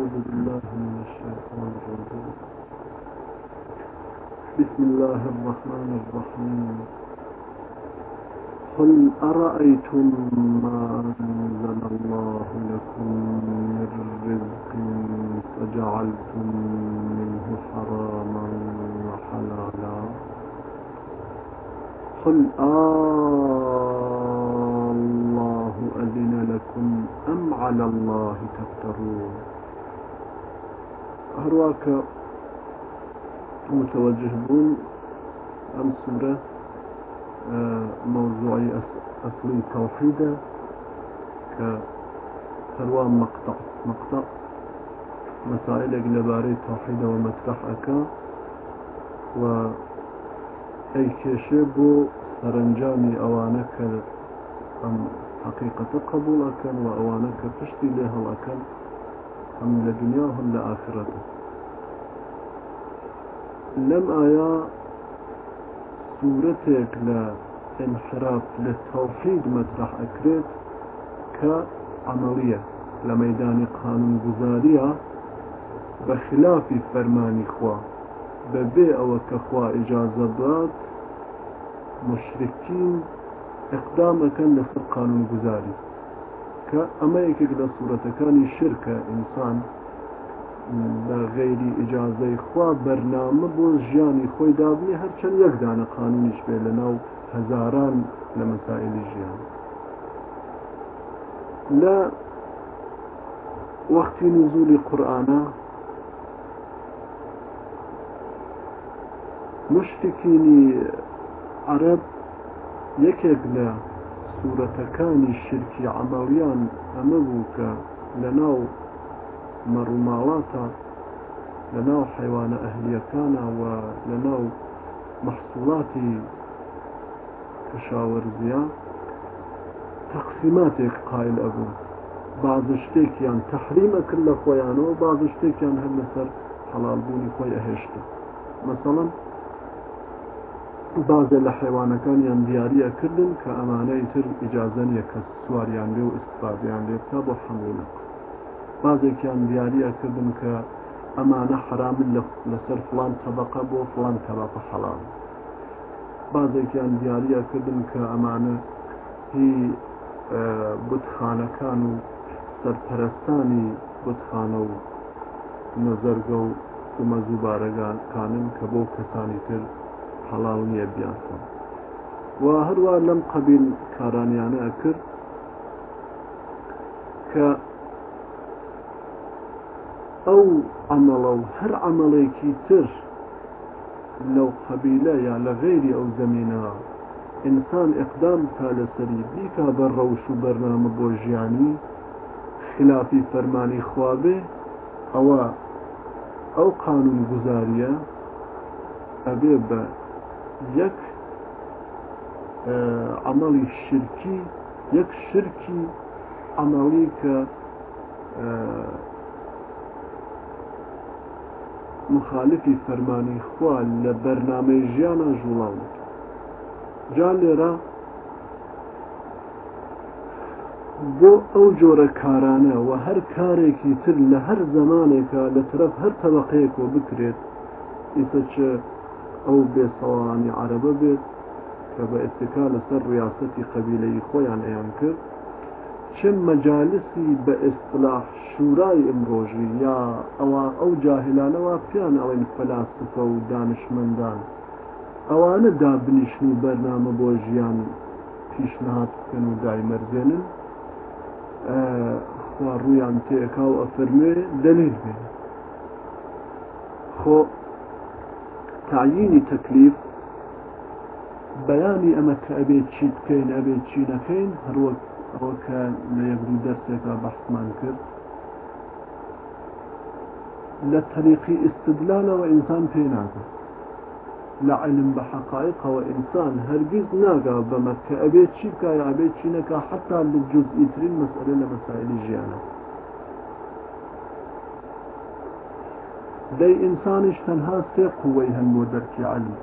أعوذ بالله من الشيطان الرجيم بسم الله الرحمن الرحيم قل أرأيتم ما أنزل الله لكم من رزق فجعلتم منه حراما وحلالا قل آه الله أذن لكم أم على الله تفترون هرواك متوجه بون أم سورة آه، موضوعي أصلي توحيدة کە مقطع مقطع مسائل مەسائلێک توحيدة ومتفح أكا و أي کێشێ بۆ سەرنجامی ئەوانە کە ئەم حقیقەتە قبولەکەن و ئەوانە کە پشتی هم لدنيا هم لآخرته لم آيا صورتك لانحراف للتوحيد مطرح أكريت كعملية لميدان قانون جزارية بخلاف فرماني إخوة ببي وكخوة إجازة بات مشركين اقدامك كان لسر قانون کە ئەمە یەکێک لە سوورەتەکانی شرکە ئینسان بە غێری ئجاازەی خوا بەرنامە بۆ ژیانی خۆی دابنی هەرچەند یەکدانە قانونیش بێ لە ناو هەزاران لە مەسائلی ژیان لە وەختی نزولی قورآانە مشتکینی عرب یەکێک لە سوورەتەکانی شرکی عمەویان ئەمە بوو کە لە ناو مەڕووماڵاتە لە ناو حیوانە ئەهلیەکانەوە لە ناو مەحسوڵاتی کەشاوەرزیە تەقسیماتێک قایل ئەبوو باز شتێکیان تەحریمە کرد لە خۆیانەوە باز شتێکیان هەر لەسەر حەڵالبوونی خۆی ئەهێشتە مثلەن بازە لە حیوانەکانیان دیارە کردن کە ئەمانەی تر ئیجازە نیە کە سواریان لێ و ئستادیان لێ بکە بۆ حملە بازێکیان دیارە کردن کە ئەمانە حرامن لەسەر فلان تەبقە بۆ فلان تەبقە حەڵام بازێکیان دیارە کردن کە ئەمانە هی بتخانەکان و سەرپەرستانی بتخانە و نەزەرگە و مەزوو بارەگان کانن کە بۆ کەسانی تر هەڵاو نییە بیاسە و هەروە لەم قەبیل کارانیانە ئەکرد کە ئەو ئەمەڵە و هەر ئەمەڵێکی تر لەو قەبیلە یا لە غێری ئەو زمینەوە ئینسان ئەقدام تا لەسەری بیکا بە ڕەوش و بەرنامە بۆ ژیانی خلافی فەرمانی خوابێ ئەوە ئەو قانون گوزاریە ئەبێ بە یەک ئەمەڵی شرکی یەک شرکی ئەمەڵی کە مخالفی فەرمانی خوا لە بەرنامەی ژیانە ژوڵاو جا لێرە بۆ ئەو جۆرە کارانە و هەر کارێکی تر لە هەر زمانێکە لە طرف هەر تەبقەیەک و بکرێت ئیسە چه ئەو بێسەڵانی عربە بێت کە بە ئستکا لەسەر ڕاستی قەبیلەی خۆیان ئەیان کرد چن مەجالسی بە ئێستلاح شورای ئەمڕۆژی یا ئەوە ئەو جاهلانەوە پیان ئەوەن فەلاسفە و دانشمەندان ئەوانە دابنیشن و بەرنامە بۆ ژیان پیشنهات بکەن و دایمەرزێنن خوا ڕویان تێکا و ئەفەرمێ دەلیر بێن خۆ تعيين تكليف بياني أما كأبيت شي أبي أبيت هروك نكين هروك أوكا يبدو درسك بحث مانكر لطريق استدلال وإنسان بيناكو لعلم بحقائق وإنسان هرقز ناقا بمك أبي شي بكا أبيت شي حتى للجزء ترين مسألة مسائل الجيانة دەی انسانش تنها سێ قوەی هەن بۆ دەرکی علی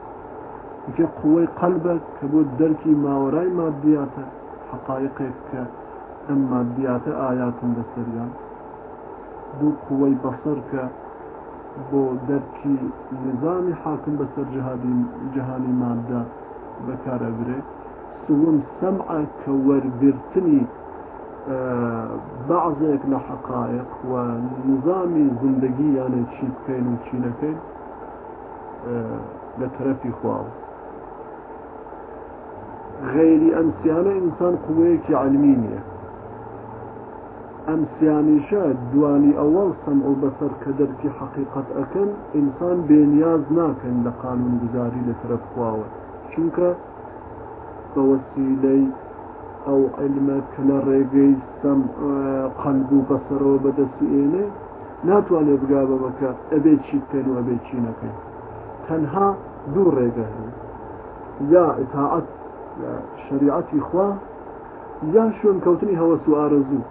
یکە قوەی قەلبە کە بۆ دەرکی ماوەرای مادیاتە حقایقێک کە ئەم مادیاتە ئاياتن بەسەریان دو قوەی بەسەر کە بۆ دەرکی نظامی حاکم بەسەر جهانی مادە بەکارەگرێت سوم سەمع کە وەرگرتنی بعضێک لە حقایق و نظامی زندگی یانە چی بکەین و چی نەکەین لە تەرەفی خواوە غێری ئەمسیانە ئینسان قوەیەکی علمی نییە ئەمسیانیشە دوانی ئەوەڵ سم ئەو بەسەر کە دەرکی حقیقت ئەەکەن ئینسان بێنیاز ناکەن لە قانون گوزاری لە تەرەف خواوە چونکە بەوەسیلەی ئەو علمە کە لە ڕێگەی سەم قەند و بەسەرەوە بەدەستی ئێنێ ناتوانێ بگا بەمەکە ئەبێ چی بکەین و ئەبێ چی نەکەین تەنها دوو ڕێگە هەیە یا ئتاعەت لە شریعەتی خوا یا شوێن کەوتنی هەوەس و ئارەزوو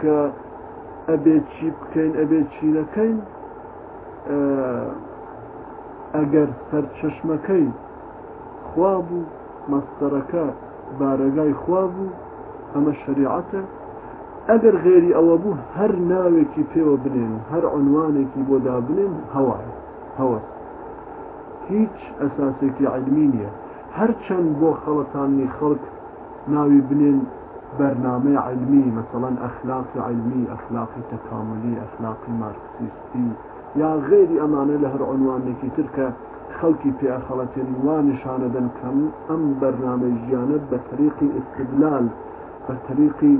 کە ئەبێ چی بکەین ئەبێ چی نەکەین ئەگەر سەرچەشمەکەی خوا بوو مەستەرەکە بارەگای خوا بوو ئەمە شریعەتە ئەگەر غێری ئەوە بوو هەر ناوێکی پێوە بنێن هەر عنوانێکی بۆدا بنێن هەوا هەوە هیچ ئەساسێکی علمی نیە هەرچەند بۆ خەڵەتانی خەڵک ناوی بنێن بەرنامەی علمی مثلەن ئەخلاقی علمی ئەخلاقی تەکاملی ئەخلاقی مارکسیستی یا غێری ئەمانە لە هەر عنوانێکی ترکە خەڵکی پیاخەڵەتێن وان نیشانەدەن کەم ئەم بەرنامەژیانە بە تەریقی ئستدلال بە تەریقی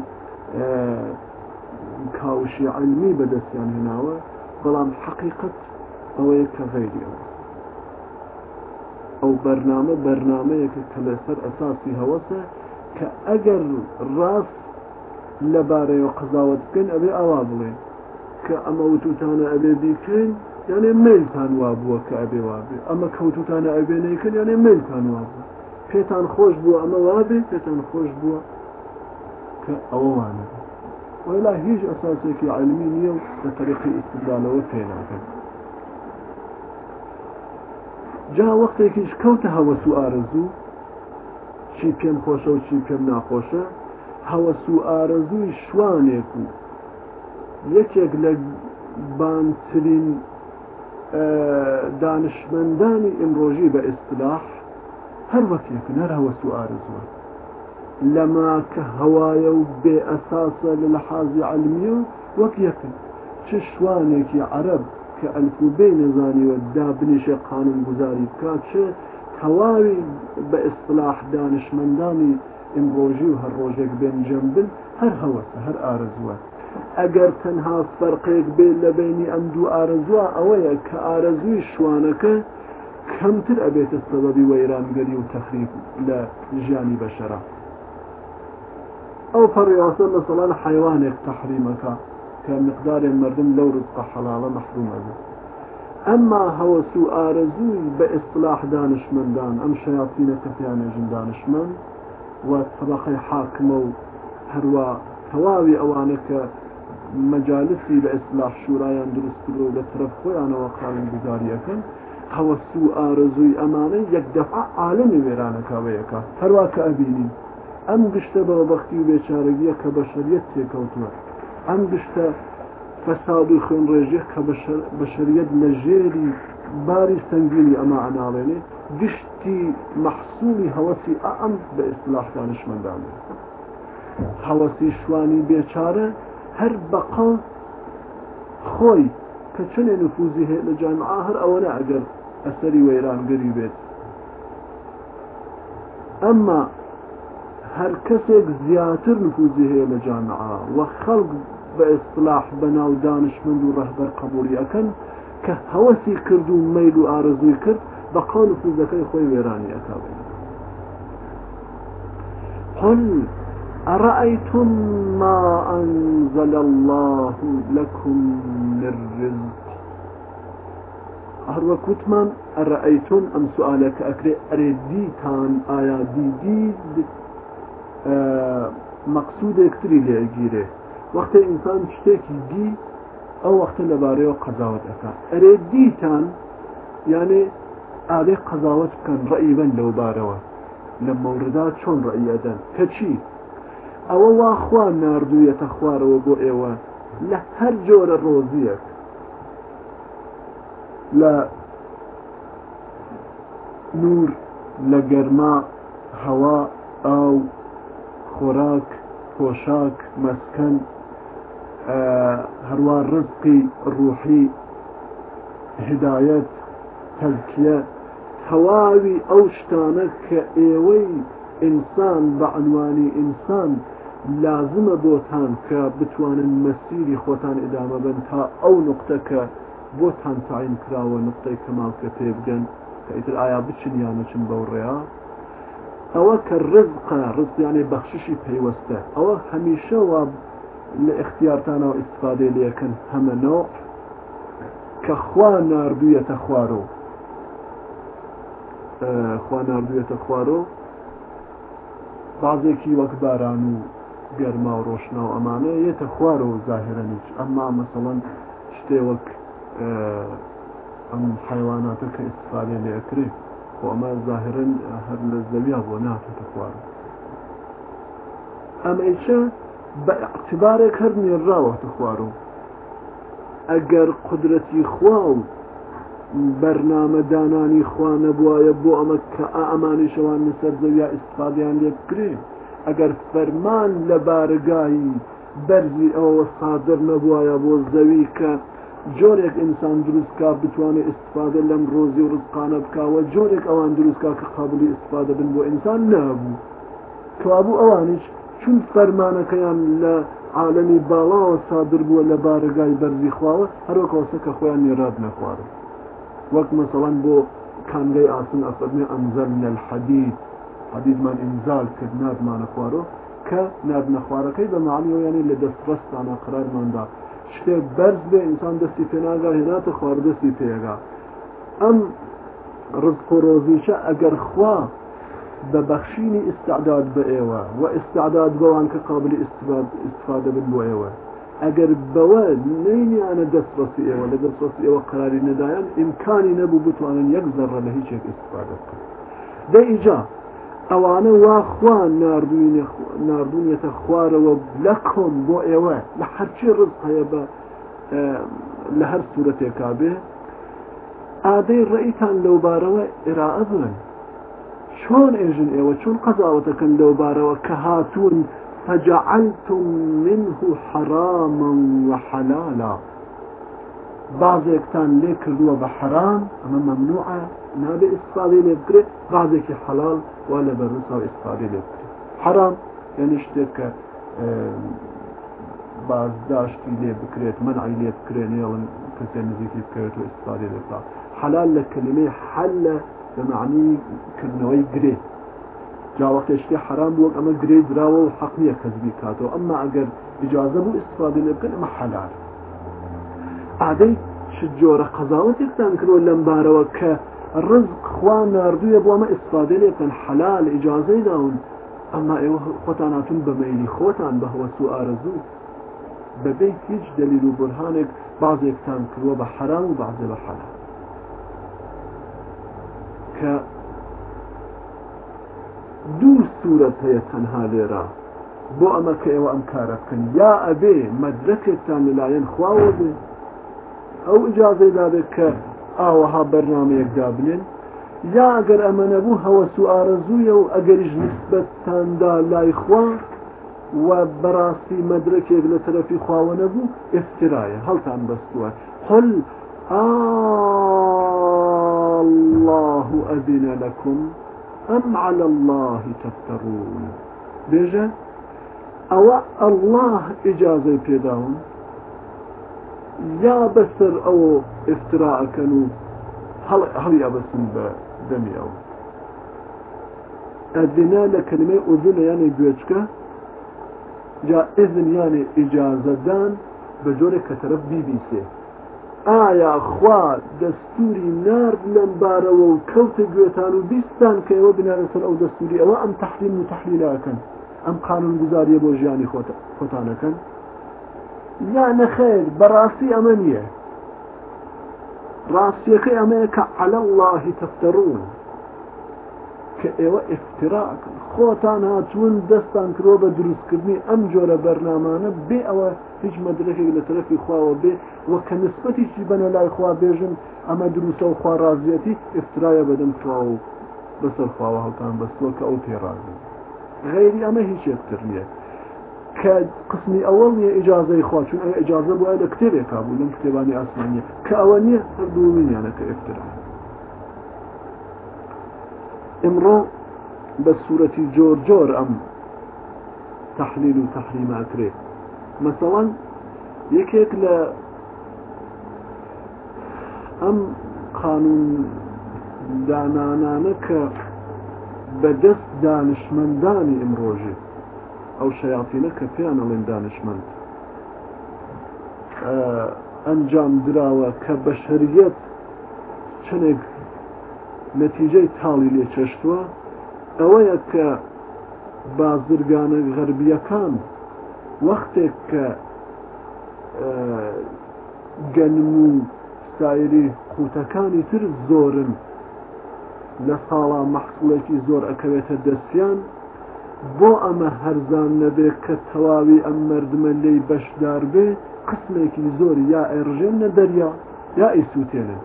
کاوشی علمی بەدەستیان هێناوە بەڵام حقیقت ئەوەیە کە غیریەوە ئەو بەرنامە بەرنمەیەکە کە لەسەر ئەساسی هەوەسە کە ئەگەر ڕاست لەبارەوە قزاوت بکەن ئەبێ ئاوا بڵێ کە ئەمە وتوتانە ئەبێ بیکەین یانێ منتان وا بووە کە ئەبێ وابێ ئەمە کەوتوتانە ئەبێنەیکرد یانێ منتان وا بوو پێتان خۆش بوو ئەمە وابێ پێتان خۆش بووە کە ئەوەوانە ولا هیچ ئەساسێکی علمی نییە و لە تەرەقی ئستدالەوە پێناکەن جا وەختێکیش کەوتە هەوەس و ئارزوو چی پێم خۆشە و چی پێم ناخۆشە هەوەس و ئارەزووی شوانێک و یەکێک لە بانترین دانشمەندانی ئمرۆژی بە ئیسلاح هەر وەکێک نەراوەسو ئارزوە لەما کە هەوایە و بێ ئەساسە لە لە حازی علمی و وەک یەکن چ شوانێکی عرب کە ئەلکوبەی نەزانیوە دابنیشە قانون گوزاری بکات چ تەواوی بە ئیسلاح دانشمەندانی ئمرۆژی و هەر ڕۆژێک بێن جەمبن هەر هەوەسە هەر ئارزوە ئەگەر تەنها فەرقێک بێت لە بینی ئەم دوو ئارزوە ئەوەیە کە ئارەزوی شوانەکە کەمتر ئەبێتە سەبەبی وەیرانگەری و تەخریب لە ژیانی بەشەرە ئەو پەڕیاسە لە سەڵان حیوانێک تەحریمەکە کە مقدارێن مردم لەو ڕزقە حەلاڵە مەحرومەبێت ئەما هەوەس و ئارەزوی بە ئیسلاح دانشمندان ئەم شیاتینە کە پیانێژن دانشمەند و تەبەخی حاکمە و هەروە تەواوی ئەوانە کە مەجالسی لە ئیسلاح شورایان دروستکرد و لە طرف خۆیانەوە قانون گوزاریەکەن هەوەسو و ئارزووی ئەمانە یەک دەفع عالمی وێرانەکەوەیەکە هەروە کە ئەبینین ئەم گشتە بەبختی و بێچارەگیە کە بەشریت تێکەوتوە ئەم گشتە فەساد و خوێنڕێژێ کە بەشریت لە ژێری باری سنگینی ئەمە ئەناڵێنێ گشتی مەحسومی هەوەسی ئەم بە ئیسلاح دانشمەندانێت هەوەسی شوانی بێچارە هەر بەقڵ خۆی کە چنێ نفوزی هەیە لە جامعا هەر ئەوەنە ئەگەر ئەسەری وەیرانگەری بێت ئەمما هەر کەسێک زیاتر نفوزی هەیە لە جامعا وە خەڵک بە ئێستلاح بەناو دانشمند و ڕەهبەر قبولیەکەن کە هەوەسی کرد و مەیل و ئارزوی کرد بە قەڵ نفوزەکەی خۆی وێرانی ئەکاوێت قل أرأيتم ما أنزل الله لكم من رزق هەروە کوتمان ئەڕئیتون ئەم سوالەکە ئەکرێ ئەرێدیتان ئایا دیدی مەقصودێکتری لێگیرێ وەختە ئینسان شتێکی دی ئەو وەختە لەبارەوە قەزاوت ئەکا ئەرێ دیتان یانێ ئاێ قەزاوت بکەن ڕئیبەن لەو بارەوە لە مەوردا چۆن ڕئیەدەن کەچی ئەوە واخوا نردوویەتە خوارەوە بۆ ئێوە لە هەر جۆرە ڕۆزیەک لە نور لە گەرما هەوا ئاو خۆراک پۆشاک مەسکەن هەروە ڕزقی ڕوحی هدایەت تەلکیە تەواوی ئەو شتانە کە ئێوەی ئینسان بە عنوانی ئینسان لازمە بۆتان کە بتوانن مەسیری خۆتان ئدامە بن تا ئەو نقطەکە بۆتان تاین کراوە نقطەی کەماڵکە پێ بگەن کە ئیتر ئایا بچین یانەچن بەو ڕێیا ئەوە کە ڕزقە ڕزیانەی بەخششی پەیوەستە ئەوە هەمیشە وا لە اختیارتانەوە ئیسفادەی لەکەن هەمەنەوە کە خوا نردویەتە خوارۆ خوا نردویەتە خوارۆ بازێکی وەک باران و گەرما و ڕۆشنە و ئەمانەیە یەتە خوارەوە زاهرە نیچ ئەمما مەسەڵەن شتێوەک ئەم حیواناتە کە ئستفاادێ لێکرێ بۆ ئەمە زاهرن هەر لە زەویا بۆ ناتێتە خوارە ئەمەیشە بە اقتبارێک هەر نێراوەتە خوار و ئەگەر قدرەتی خوا و بەرنامەدانانی خوانە بواە بۆ ئەمە کە ئەمانی شەوان لەسەر زەویا ئستفادیان لێ بکرێت ئەگەر فەرمان لە بارگایی بەرزی ئەوە سادر نەبووایە بۆ زەوی کە جۆرێک ئینسان دروستکە بتوانێت استفاده لەم ڕۆزی و ڕزقانە بکەوە جۆرێک ئەوان دروستکە کە قابلی استفاده بن بۆ ئینسان نەبوو توابوو ئەوانش چون فەرمانەکەیان لە عالەمی باڵاوە سادر بووە لە بارگای بەرزی خواوە هەروکەوسە کە خۆیان نێراد نەخوارن وەک مەسەڵەن بۆ کانگەی ئاسن ئەفەرمی ئەمزەر لە الحەدید حەدیزمان ئینزال کرد نردمانە خوارۆ کە نردنە خوارەکەی بە معالیەوەیانێ لە دەستڕستانە قرارماندا شتێ بەرز بێ ئینسان دەستی پێناگا هێناتە خواردەستی پێگا ئەم ڕزق و ڕۆزیشە ئەگەر خوا بە بەخشینی ئستعداد بە ئێوە و ئستعداد بەوان کە قابلی استفاده بن بۆ ئێوە ئەگەر بەوە نینیانە دەستڕستی ئێوە لە دەستڕستی ئێوە قراری نەدایەن ئیمکانی نەبوو بتوانن یەک زەڕە لە هیچێک استفاده بکەن دەئیجا اوانا واخوا نردونیەتە خوارەوە لە کۆم بۆ ئێوە لە هەرچی ڕز هەیە بە لە هەر سوورەتێکا بێ ئادەی ڕێیتان لەوبارەوە ئێراعە بن شون ئێژن ئێوە چۆن قەزاوەتەکەن لەوبارەوە کە هاتوون فجعلتم منه حراما وحلالا بعض اكتان کردووە بە حرام ئەمە مەمنوعە نبي استفاده نبکره بعضی که حلال و لبروس او استفاده نبکره حرام یعنی شتێک کە اه، بازداشتی لێ بکرێت منعی لێ بکرێن نێڵن کەسێ نزیکی بکەوێت و استفاده لێتا حلال لە کلمەی حەلە لە معنی جا گرێ جاوەختێشتی حرام وەک اما گرێ دراوە و حەق نییە کەزبی کاتەوە ئەمما ئەگەر ئجازە بوو استفاده لێ بکەن ئەمە حەلال عادەی جۆرە قەزاوەتێکتان کردەوە لەم بارەوە کە ڕزق خوا نردوویە بۆ ئەمە ئستفاادێ لێکەن حەلال ئیجاازەی داون ئەمما ئێوە خۆتان هاتون بە مەیلی خۆتان بە هەوەسو ئارەزوو بەبێ هیچ دلیل و برهانێک بعضێکتان کردوە بە حرام و بعضێ بە حەلال کە دوو سوورەت هەیە تەنها لێرە بۆ ئەمە کە ئێوە ئەم کارە بکەن یا ئەبێ مەدرەکێکتان لەلایەن خواوە بێ ئەو ئجاازەی دابێت کە ئاوەها بەرنمەیەک جابنن یا ئەگەر ئەمە نەبوو هەوە اگر و نسبت نسبەتتاندا لای خوا و مدرک مەدرکێک لە تەرەفی خواوە افترایه حال تان بستوه قل الله اذن لكم ام على الله تفتەڕون او الله اجازه ئجاازەی پێداون یا بەسەر ئەوە ئفتراکەن و هەڵیا بەسم بە دەمیەوە ئەدنا لە کلمەی ئۆزلە یانێ گوێچکە جا ئزن یانێ ئیجازەدان بە جۆرێک کە تەرەف بیبیسێ ئایا خوا دەستوری نرد لەم بارەوە و کەوتە گوێتان و بیستان کەەوە بنارەسەر ئەو دەستوری ئەوە ئەم تحریم و تحلیلاکەن ئەم قانون گوزاریە بۆ ژیانی خۆتانەکەن لا نەخێر بەڕاستی ئەمە نییە ڕاستیەکەی ئەمەیە کە على الله تفتەڕون کە ئێوە ئفتراکن خۆتان هاتوون دەستان کرۆ بە دروستکردنی ئەم جۆرە بەرنامانە بێ ئەوە هیچ مەدرێکێک لە تەرەفی خواوە بێ وە کە نسبەتیشی بەنە لای خوا بێژن ئەمە دروستە و خوارازیەتی ئفترایە بەدەم خوا و بەسەر خواوە هەڵتان بەستوە کە ئەو تێڕازن غێری ئەمە هیچ ئفتر نیە کە قسمی ئەوەڵ نیە ئیجاازەی خواچون ئەی ئەجاازە بۆ لە کتێبێکا بوو لەم کتێبانی ئاسمانیە کە ئەوە نییە هەردوو منیانەکە ئفترا ئمڕۆ بە سوورەتی جۆر جۆر ئەم تحلیل و تحریماترێ مەسەڵەن یەکێک لە ئەم قانون دانانانە کە بەدەست دانشمەندانی ئمڕۆژێت ئەو شەیافینە کە پێیان ئەڵێن دانشمند ئەنجام درراوە کە بە شەریەت چنێک نەتیجەی تاڵی لێ چەشتووە ئەوەیە کە بازرگانە غەربیەکان وەختێک کە گەنم و سایری قوتەکانی تر زۆرن لە ساڵا مەحسوڵێکی زۆر ئەکەوێتە دەستیان بۆ ئەمە هەرزان نەبێ کە تەواوی ئەم مردمە لەی بەشدار بێ قسمێکی زۆری یا ئێڕژێن لە دەریا یا ئیسوتێنن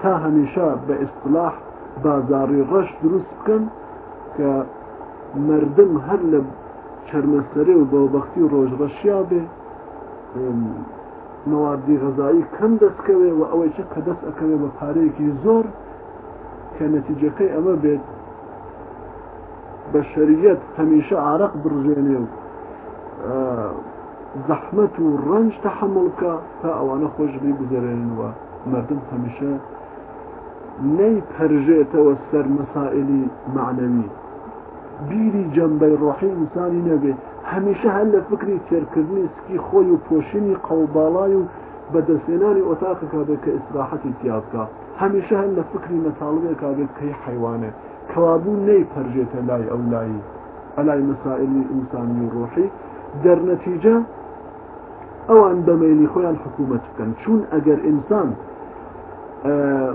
تا هەمیشە بە ئیسلاح بازاری ڕەش دروست بکەن کە مردم هەر لە چرمەسەرێ و بەوبەختی و ڕۆژڕەشیا بێ مەواردی غەزایی کەم دەستکەوێ و ئەوەی چە کە دەست ئەەکەوێ بە پارەیەکی زۆر کە نەتیجەکەی ئەمە بێت بە شەریەت هەمیشە عراق بڕژێنێ و زەحمت و ڕنج تەحملکە تا ئەوانە خۆش بگوزارێنەوە مردم هەمیشە نەیپەرژێتەوە سەر مەسائللی معنەوی بیری جەمبەی ڕۆحی ئینسانی نەبێت هەمیشە هەر لە فکری تێرکردنی سکی خۆی و پۆشینی قەوباڵای و بەدەستێنانی ئۆتاقەکە بێت کە ئیسراحەتی تیاکە هەمیشە هەن لە مطالبه مەساڵێک کاگەت کەی حیوانێ کەوابوو نەی پەرژێتە لای ئەو لایی ئەلای مەسائلی ئینسانی و ڕۆحی دەرنەتیجە ئەوان بەمەلی خۆیان حکوومەت بکەن چون ئەگەر ئینسان اه،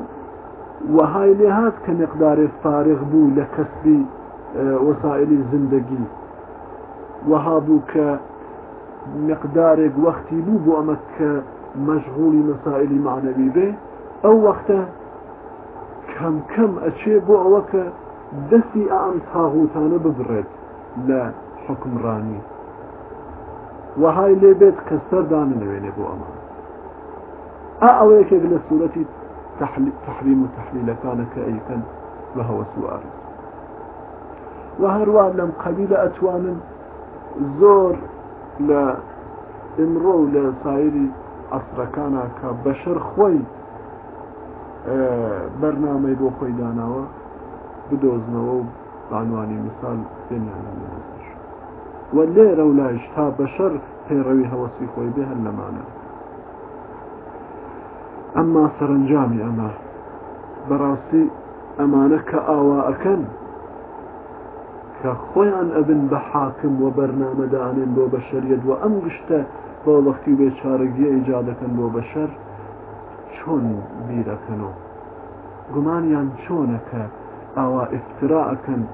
وهاي لهات كمقدار فارغ بو لكسب اه، وسائل الزندگي وهابو كمقدار وقتي بو بو أمك مشغول مسائل معنوي به او وقتا كم كم ئەچێ بو ئەوە دسي دەستی ئام ببرد لا حكم راني وهاي لبيت كسر دان نوين بو امان ااويك الى سوره تحريم تحليل كان كايكا وهو سؤال وهروا لم قبيل اتوان زور لا امرو لا صايري اصر كان كبشر خوي بەرنامەی بۆ خۆی داناوە بدۆزنەوە و بانوانی مثال بێنیان لەش وە لێرە و لایش تا بەشەر پێڕەوی هەوەسی خۆی بێ هەر لەمانە ئەمما سەرنجامی ئەمە بەڕاستی ئەمانە کە ئاوا ئەەکەن کە خۆیان ئەبن بە حاکم و بەرنامەدانێن بۆ بەشەریت و ئەم گشتە بۆ وەختی بێ چارەگیە ئیجادەکەن بۆ بەشەر چون بیرکنو گمانیان چۆن بیرەکەنەوە آوا افتراع ئاوا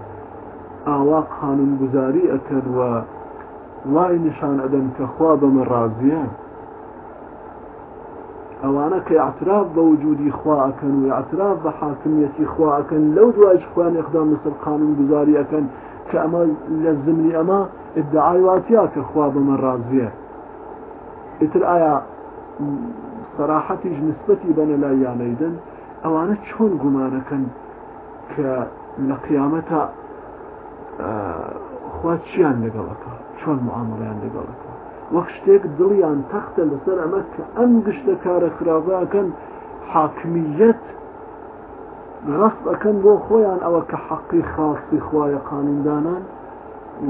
آوا قانون قانونگوزاری اکن و وای نشان ادن که خواب من ڕازیان اوانا که اعتراف با وجودی اکن و اعتراف با بە حاکمیەتی خواکەن لەو دوای خوان اقدام مثل قانون گوزاری اکن که اما لزمنی اما ادعای واتیا که خواب من ڕازیە اتر آیا سەراحەتیش نسبەتی بەنە لای یانەیدن ئەوانە چۆن گومانەکەن کە لە قیامەتە خوا چیان لەگەڵەکە چۆن معاملیان لەگەڵەکە وەک شتێک دڵیان تەختە لەسەر ئەمە کە ئەم گشتە کارە خراپەکەن حاکمیت غەست ئەەکەن بۆ خۆیان ئەوە کە حەقی خاصی خوایە قانوندانان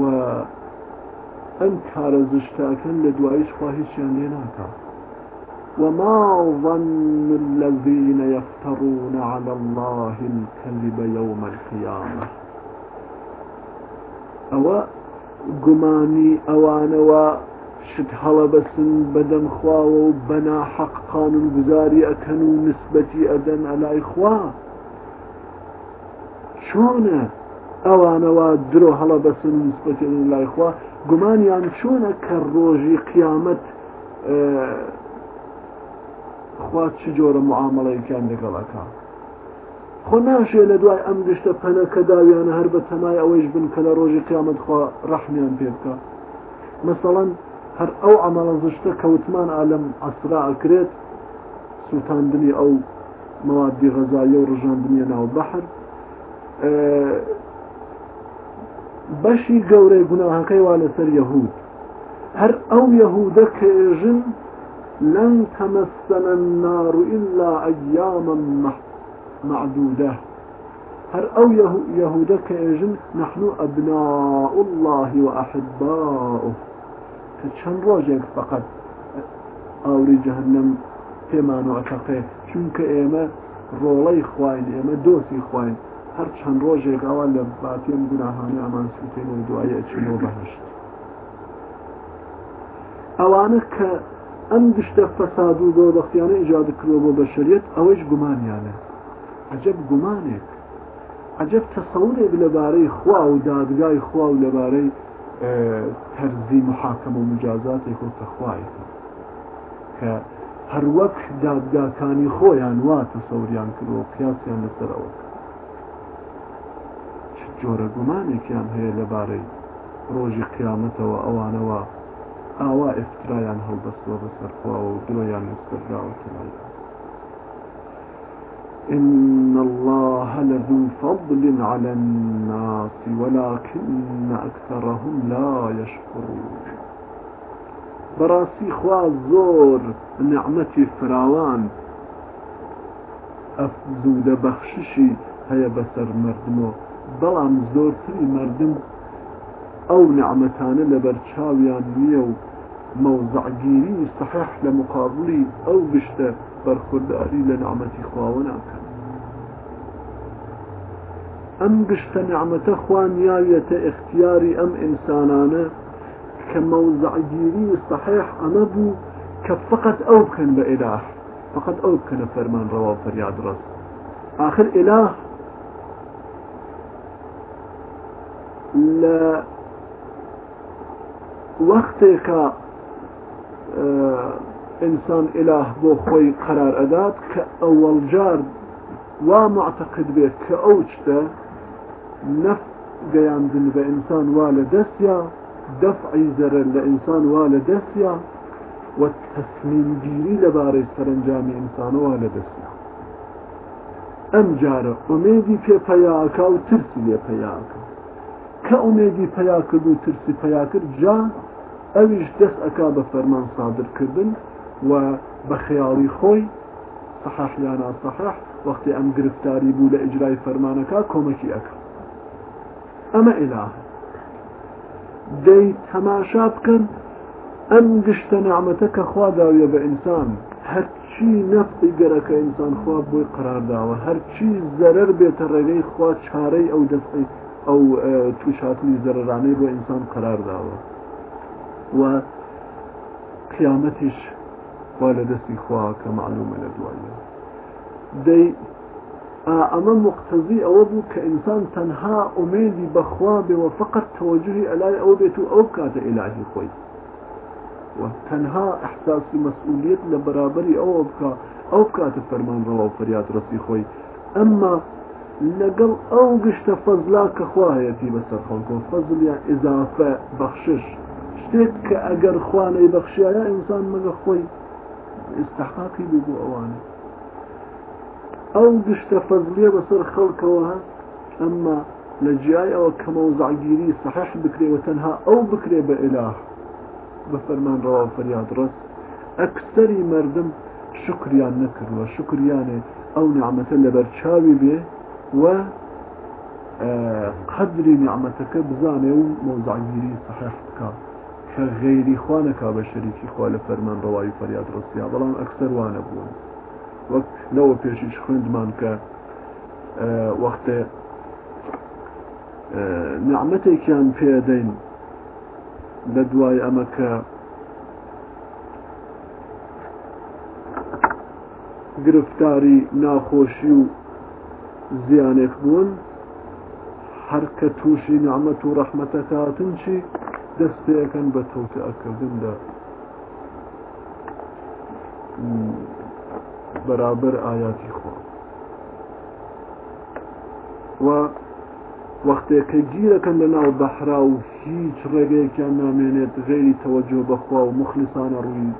و ئەم کارە زشتاکەن لە دوایش خواهیشیان لێ ناکات وما ظن الذين يفترون على الله الكذب يوم القيامة أو گومانی ئەوانەوە شت هەڵە بەسن بەدەمخواوە و بەنا حەق قانون گوزاری ئەکەن و نسبەتی ئەدەن ئەلای خوا چۆنە ئەوانەوە درۆ هەڵە بەسن نسبەتی لای خوا گومانیان چۆنە کە ڕۆژی قیامەت خوا چ جۆرە معامەڵەیەکیان لەگەڵەکە خۆ ناشێ لە دوای ئەم گشتە پەنە کە داویانە هەر بە تەمای ئەوەیش بن کە لە ڕۆژی قیامەت خوا ڕەحمیان پێ بکە مەسەڵەن هەر ئەو ئەمەڵە زشتە کەوتمان ئالەم ئەسرا ئەکرێت سووتاندنی ئەو مەوادی غەزایە و ڕژاندنیە ناو بەحر بەشی گەورەی گوناهەکەی وا لەسەر یەهود هەر ئەو یەهودە کێژن لن تمسنا النار إلا أياما معدودة هر أو يهودك يجن نحن أبناء الله وأحباؤه كتشان روجك فقط أولي جهنم كما چونکە شنك إيما رولي ئێمە إيما خوین هەر چەند ڕۆژێک ئەوە أولا باتين گوناهانی ئەمان سوتين دوایە شنو بحشت أوانك کە ئەم گشتە فەساد و دۆبەختیانە ئیجاد کردوە بۆ بەشریت ئەوەش گومانیانە عجب گومانێک عجب تەسەورێک لەبارەی خوا و دادگای خوا و لەبارەی تەرزی محاکەم و مجازاتێک و تەخوایە کە هەروەک دادگاکانی خۆیان وا تەسەوریان کردەوە پیاسیان لەسەرەوە جۆرە گومانێکیان هەیە لەبارەی ڕۆژی قیامەتەوە ئەوانەوە ئاوا ئێسترایان هەڵدەسوە بەسەرخوا و درۆیان مستەراوە تەلای إن الله لذو فضل على الناس ولكن أكثرهم لا يشكرون براسي خوا زور نعمتي فراوان أفزود بخششي هيا بسر مردمو بەڵام زۆرتری مردم ئەو نعممەتانە لە بەرچاویان موضع جيري صحيح لمقابلي او بشتا برخداري لنعمتي خواهناك ام بشتا نعمت خوان يايت اختياري ام انسانانا كموضع جيري صحيح امبو كفقط أوكن بإله فقد أوكن فرمان روا فرياد رس اخر اله لا وقتك ئینسان ئلاه بۆ خۆی قرار ئەدات کە ئەوەڵ جار وا معتەقد بێت کە ئەو شتە نەف گەیاندن بە ئینسان وا لە دەستیا دەفعی زەرە لە ئینسان وا لە دەستیا و تەسمیمگیری لەبارەی سەرنجامی ئینسانەوە لە دەستیا ئەم جارە ئومێدی پێ پەیاکا و ترسی لێ پەیاکە کە ئومێدی پەیاکرد و ترسی پەیاکرد جا ئەویش دەست ئەک بە فەرمان سادرکردن و بە خەیاڵی خۆی سەحاحیانە سەحح وەختی ئەم گرفتاری بوو لە ئیجرای فەرمانەکە کۆمەکی ئەەکە ئەمە ئیلاه دەی تەماشا بکەن ئەم گشتە نامەتە کە خواداویە بە ئینسان هەرچی نەفتی گەرەکە ئینسان خوا بۆی قرارداوە هەرچی زەرەر بێتە ڕێگەی خوا چارەی ئەو دەستی ئەو تووشاتنی زەررانەی بۆ ئینسان قرارداوە و قيامتش وا لە دەستی خوا کە معلومە لە دوایە دەی ئەمە مقتزی ئەوە بوو کە بوفقت تەنها الالي بەخوا بێوە فقط تەوەجهی ئەلای ئەوە و ئەو احساس ئیلاهی لبرابري تەنها ئەحساسی مەسئولیت لە بەرابەری ئەوە بکە ئەو کاتە فەرمان ڕەوا و فەریاد ڕستی خۆی ئەمما لەگەڵ ئەو گشتە فەزلا کە خواهەتی بەسەر خەڵکۆ فەزلیا شتێک کە ئەگەر خوانەی بەخشیایە ئینسان مەگە خۆی استحقاقی بوو بۆ ئەوانە ئەو گشتە فەزلیە بەسەر خەڵکەوە هەست ئەمما لە جیای ئەوە کەمەوە زعگیری سەحش بکرێەوە تەنها ئەو بکرێ بە ئێلاح بە فەرمان ڕەوا فەریاد ڕست ئەکسەری مردم شکریان نەکردوە شکریانێ ئەو نعممەتە لەبەر چاوی بێ و قدری نعممەتەکە بزانێ و مۆزعگیری سەحش بکات کە غێری خوانەکا بە شەریکی خوا لە فەرمان ڕەوای فەریاد ڕستیا بەڵام ئەکسەر وانە بوون وەک لەوە پێشیش خوێندمان کە وەختێ نعممەتێکیان پێدەین لە دوای ئەمە کە گرفتاری ناخۆشی و زیانێک بوون هەر کە تووشی نعممە و ڕەحمەتەکاتن چی دەست پێەکەن بە تۆتەکردندا بەرابەر ئاياتی خۆ و وەختێککە گیرەکەن لە ناو بەحرا و هیچ ڕێگەیەکیان نامێنێت غێری تەوەجۆ بەخوا و مخلیسانە ڕووی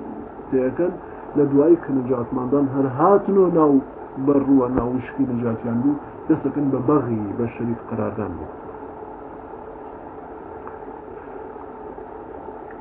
تەکەن لە دوای کە نجاتماندان هەر هاتنەوە ناو بەڕووە ناوشکی نجاتیان بوو دەستەکەن بە بەغی بە شەریف قراردان بوو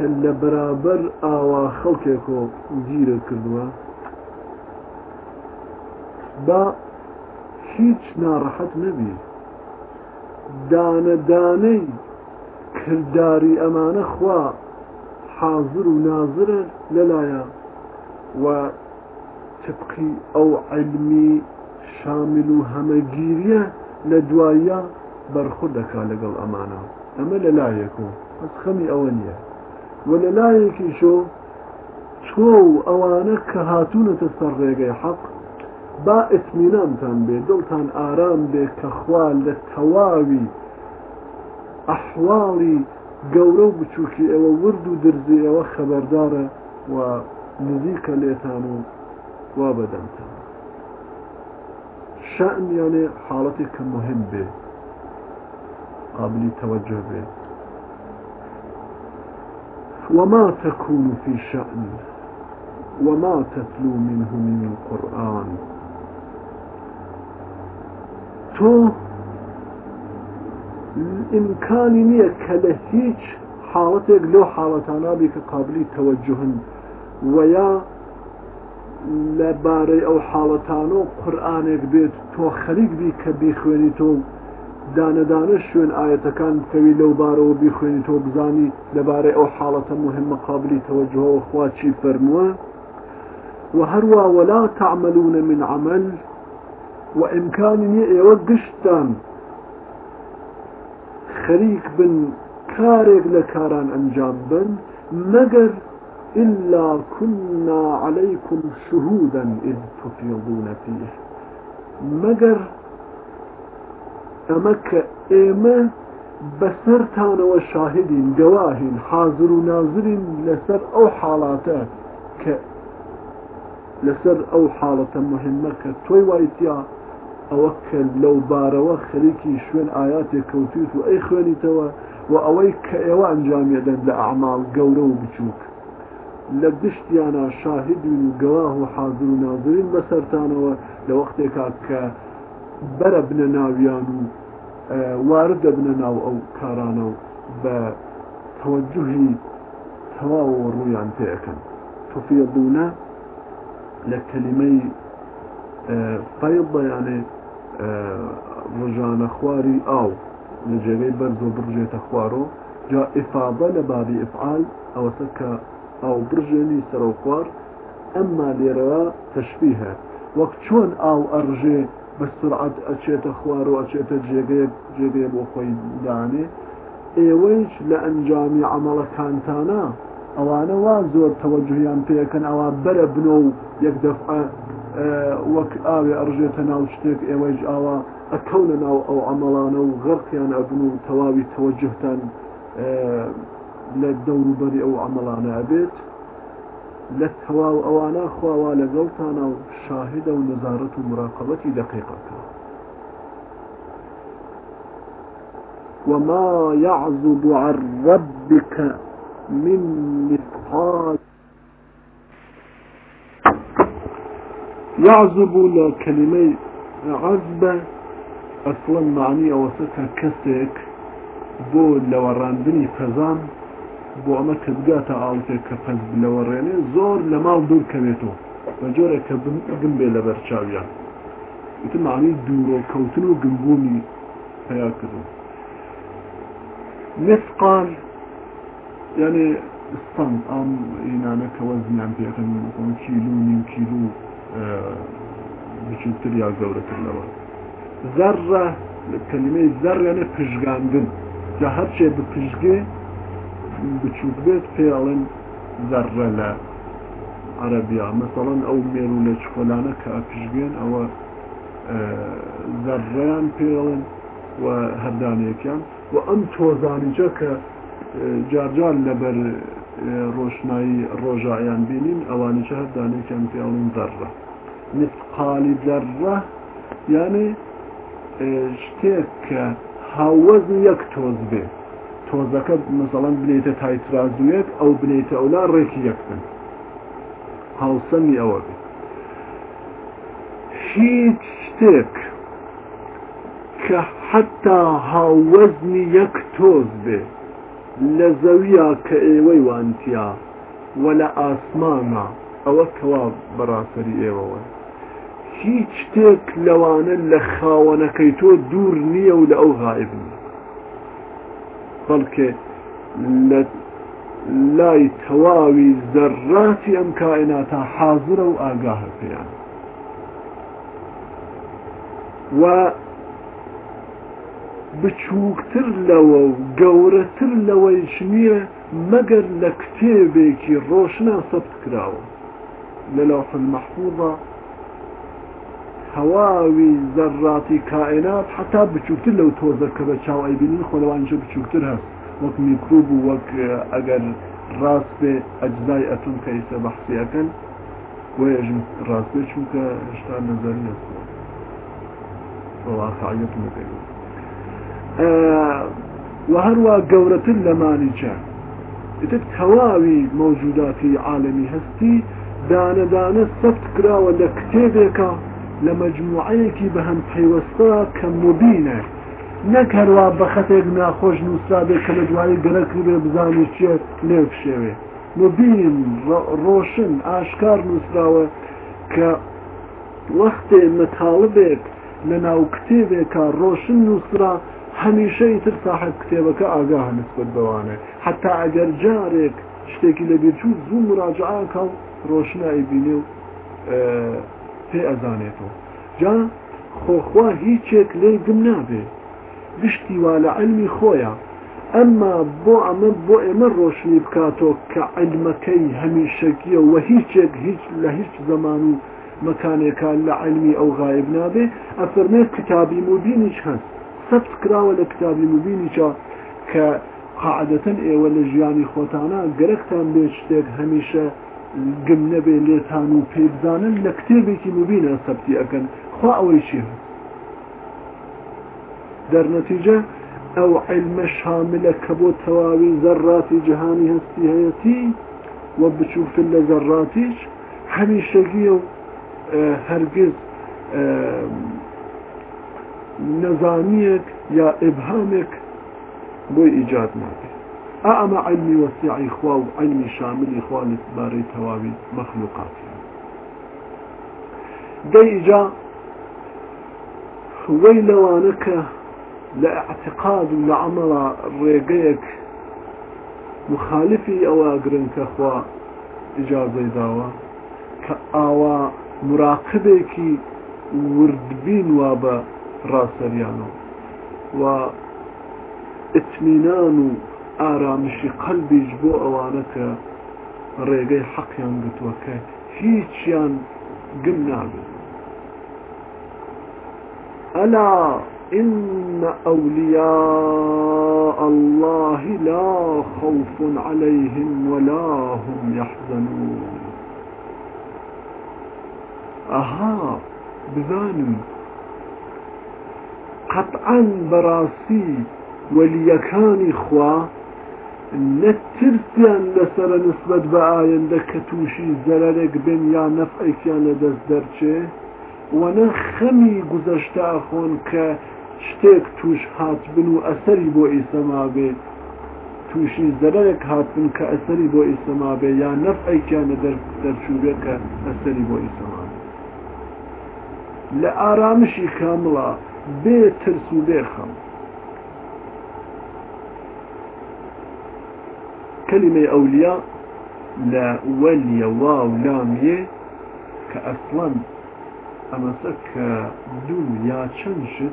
لە بەرابەر ئاوا خەڵکێکۆ گیرە کردووە با هیچ ناڕەحەت نەبی دانەدانەی کردداری ئەمانە خوا حاضر و نازرە لەلایە و تبقی ئەو علمی شامل و هەمەگیریە لە دوایە بەرخودەکا لەگەڵ ئەمانە ئەمە لەلایەک و پس خەمی ئەوە نییە و لە لایەکیشۆ چۆ و ئەوانە کە هاتوونەتە سەر ڕێگەی حەق با ئتمینانتان بێ دڵتان ئارام بێ کە خوا لە تەواوی ئەحواڵی گەورە و بچووکی ئەوە ورد و درزی ئەوە خەبەردارە و نزیکە لێتان و وا بەدەمتان شەن یانێ حاڵەتی کە مهم بێ قابلی تەوەجه بێت وما تكون في شأن وما تتلو منه من القرآن تو الإمكان نییە کە حالتك لو حالتنا بك قابل توجه ويا لباري أو حالتانو قرآنك بيت تو خليك بيك بێت تۆ دان دانش دانەدانە آیت کان کەوی لەو بارەوە بیخوێنی تو بزانی لباره او حالت مهم قابلی توجه تەوەجهەوەخوا چی فەرمووە و هەروە ولا تعملون من عمل و ئیمکانی نیە وقشتان گشتان بن کارگ لکاران انجام بن مگر إلا كنا عليكم شهودا إذ تفيضون فيه مگر ئەمە کە ئێمە بەسەرتانەوە شاهدین گەواهین حاضر و نازرین لەسەر ئەو حاڵاتە کە لەسەر ئەو حاڵەتە مهمە کە تۆی وایتیا ئەوە کە لەو بارەوە خەریکی شوێن ئاياتێک کەوتیت و ئەی خوێنیتەوە و ئەوەی کە ئێوە ئەنجامێدەن لە ئەعمال گەورە و بچووک لە دشتیانە شاهدین و گەواه و حاضر و نازرین بەسەرتانەوە لە وەختێکا کە بەرە بنە ناویان و وارە دەبنە ناو ئەو کارانەوە بە تەوەجوهی تەواوە ڕوویان پێەکەن تۆفیە دوونە لە کەلیمەی فەیڵ بەیانێ ڕژانە خواری ئاو لە جێگەی بەرز و بڕژێتە خوارۆ جا ئفاابە لە بابی ئفعال ئەوەسە کە ئاو برژێنی سەرۆ خوار ئەمما لێرەوە تەشبی هەیە وەک چۆن ئاو ئەڕژێ بەسرعات ئەچێتە خوار و ئەچێتە جێگەیە بۆ خۆی دانێ ئێوەش لە ئەنجامی عملەکانتانە ئەوانە وا زۆر تەوەجهیان پێەکەن ئەوە بەرە بنۆ و یەک دەف وەک ئاوێ ئەڕژێتە ناو شتێک ئێوەش ئاوا ئەکەونە ناو ئەو ئەمەڵانە و غەرقیان ئەبن و تەواوی تەوەجهتان لە دەوروبەری ئەو ئەمەڵانە بێت لە اوانا ئەوانە خواوا لەگەڵتانە و شاهد و نظارت و مراقبەتی دەقیقەکە وما يعزب عن ربك من مثقال يعزب لكلمة عزبة أصلا معني وسطها كسك بول لوراندني فزان بۆ ئەمە کە بگاتە ئاوتێک کە پەنج لەوەڕێنێ زۆر لە ماڵ دوور کەوێتەوە بە جۆرێک کە گم بێ لە بەرچاویان وتمانی دوورۆکەوتن و گمبوونی پیا کردو نسقال یعنی ئستان ئەم ئینانەکە وەزنیان پێکەن کیلو نیم کیلو اه، بچتر یا گەورەترەوە زەرڕە کەلیمەی زەر یانە پشگاندن جا هەرچێ بپشگێ بچوک بێت پێڵن زەرڕە لە عەربیا مەسەڵەن ئەو مێر و لە أو کە ئەپشبێن ئەوە زەرڕیان اه، پێڵن و هەردانەیەکیان و ئەم تۆزانیجە کە اه، جارجار لەبەر اه، ڕۆشنایی ڕۆژایان بینین ئەوانیشە هەردانێکیان پێڵن زەرڕە نسقالی زەرڕە یعنی شتێک کە هاوەز یەک تۆز بێت تۆزەکە مەسەڵەن بنێتە تایترازوێت ئەو بنێتە ئەولا ڕێکی یەکن هاوسەمی ئەوە بێت هیچ شتێک کە حتا هاوەزنی یەک تۆز بێ لە زەویە کە ئێوەی وانتیا وە لە ئاسمانە ئەوە کەوا بەڕاستری ئێوەوە هیچ شتێک لەوانە لە خاوەنەکەی تۆ دوور نییە و لە ئەو غائب نیە بەڵکێ لە لای تەواوی زەرڕاتی ئەم کائناتا حاضرە و ئاگاه پێیان و بچووکتر لەوە و گەورەتر لەوەیش نییە مەگەر لە کتێبێکی ڕۆشنا سەبت کراوە لە لاحن مەحفوظە هەواوی زەرڕاتی کائنات حتا بچووکتر لەو تۆزەر کە بە چاو ئەیبینین خۆلەوانشە بچووکتر هەست وەک میکروب و وەک ئەگەر ڕاست بێ ئەجزای ئەتون کەیسە بەحسیەکەن راس ڕاست بێ چونکە هشتا نەزەری نست واقعیت نەکەی اه، و هەروە گەورەتر لەمانیچە ئتت تەواوی مەوجوداتی عالمی هەستی دانەدانە سەفت کراوە لە کتێبێکە لە مجموعەیەکی بە هەم پەیوەستا کە مبینە نەکەوا بە خەتێک ناخۆش نووسابێت کە لە دوایی گەرەکرێ بزانانی چێت لێک شێوێ مبین ڕۆشن ئاشکار نووسراوە کە وەختێ مەتاڵبێک لە ناو کتێبێکە ڕۆشن نووسرا هەمیشەی تر ساحب کتێبەکە ئاگاه نسبت بەوانە حتا ئەگەر جارێک شتێکی لە بیرچوو زوو مراجعاکە و ڕۆشنایی بینێ و پێ ئەزانێتەوە جا خۆخوا هیچێک لێ گم نابێ گشتی وا لە علمی خۆیە ئەمما بۆ ئەمە بۆ ئێمە ڕۆشنی بکاتۆ کە علمەکەی هەمیشەکیە و هیچێک هیچ لە هیچ زەمان و مەکانێکان لە علمی ئەو غایب نابێ ئەفرمێت کتابی مبینیش هەست سەبت کراوە لە کتابی مبینیچە کە قاعدەتەن ئێوە لە ژیانی خۆتانە گەرەکتان بێ شتێک هەمیشە گم نەبێ لێتان و پێبزانن لە کتێبێکی مبینە سەبتی ئەەکەن خوا ئەوەی چی دەرنەتیجە ئەو علمە شاملە کە بۆ تەواوی زەرڕاتی جیهانی هەستی هەیەتی و بچووفن لە زەرڕاتیش هەمیشەگی و هەرگیز نەزانیەک یا ئبهامێک بۆی ئیجاد نابێت ئەمە علمي وسيع إخوة وعلمي شامل إخوة خوا لەبارەی مخلوقات مەخلوقاتی دەیجا وەی لەوانە کە لە اعتقاد و لە عمەڵە ڕێگەیەک مخالفی ئەوە گرنکە خوا ئجازەی داوە و ئتمینان ئارامشی قەلبیش بۆ ئەوانە کە ڕێگەی حەقیان گتووەکە هیچیان گم نابێت الا إن أولياء الله لا خوف عليهم ولا هم يحزنون اها بذانم قطعا براسي وليكاني خوا نەترسیان لەسرە نسبەت بە ئایندە کە تووشی زەرەرێک بن یا نەفعێکیان لە دەست دەرچێ وەنە خەمی گوزەشتا خۆن کە شتێک توش هات بن و ئەسەری بۆ ئیسەما بێ تووشی زەرەرێک هاتبن کە ئەسەری بۆ ئیسەما بێ یا نەفعێکیان لە دەرچوو بێ کە ئەسەری بۆ ئیسەما لە ئارامشی کامڵە بێ ترس و بێ خەم كلمة أولياء لا ولي واو لامية كأصلا أما سك دون يا تشنشت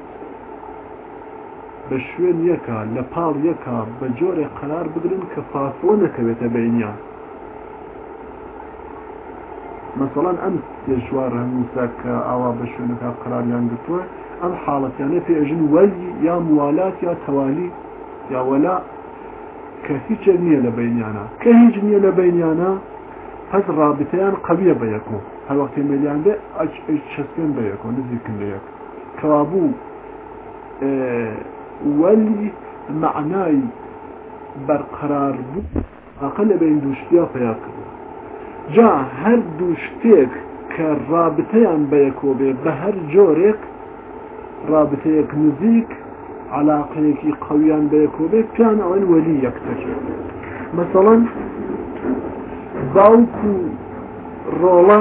بشوين يكا لبال يكا بجور قرار بقرن كفاصلة كبتة بينيان مثلا ئەم پێشوار هەموسا کە ئاوا بە شوێنەکە قراریان گرتووە ئەم حاڵەتیانە پێژن وەلی یا موالات یا تەوالی یا وەلا کە هیچ نییە لە بینیانە کە هیچ نییە لە بینیانە پس رابطەیان قویە بە یەکو هەروەختی ملیان بێ چەسپێن بە یەکۆ نزیکن لە یەک کەوابوو وەلی معنای بەرقرار بوو ئەقل لە بین دووشتیا پیا کرد جا هەر دوو شتێک کە رابطەیان بە یەکۆ بێ بە هەر جۆرێک رابطەیەک نزیک علاقەیەکی قەویان بەیەکۆبێ پیان ئەوەن وەلی یەکتەکێت مەسەڵەن باوک و ڕۆڵە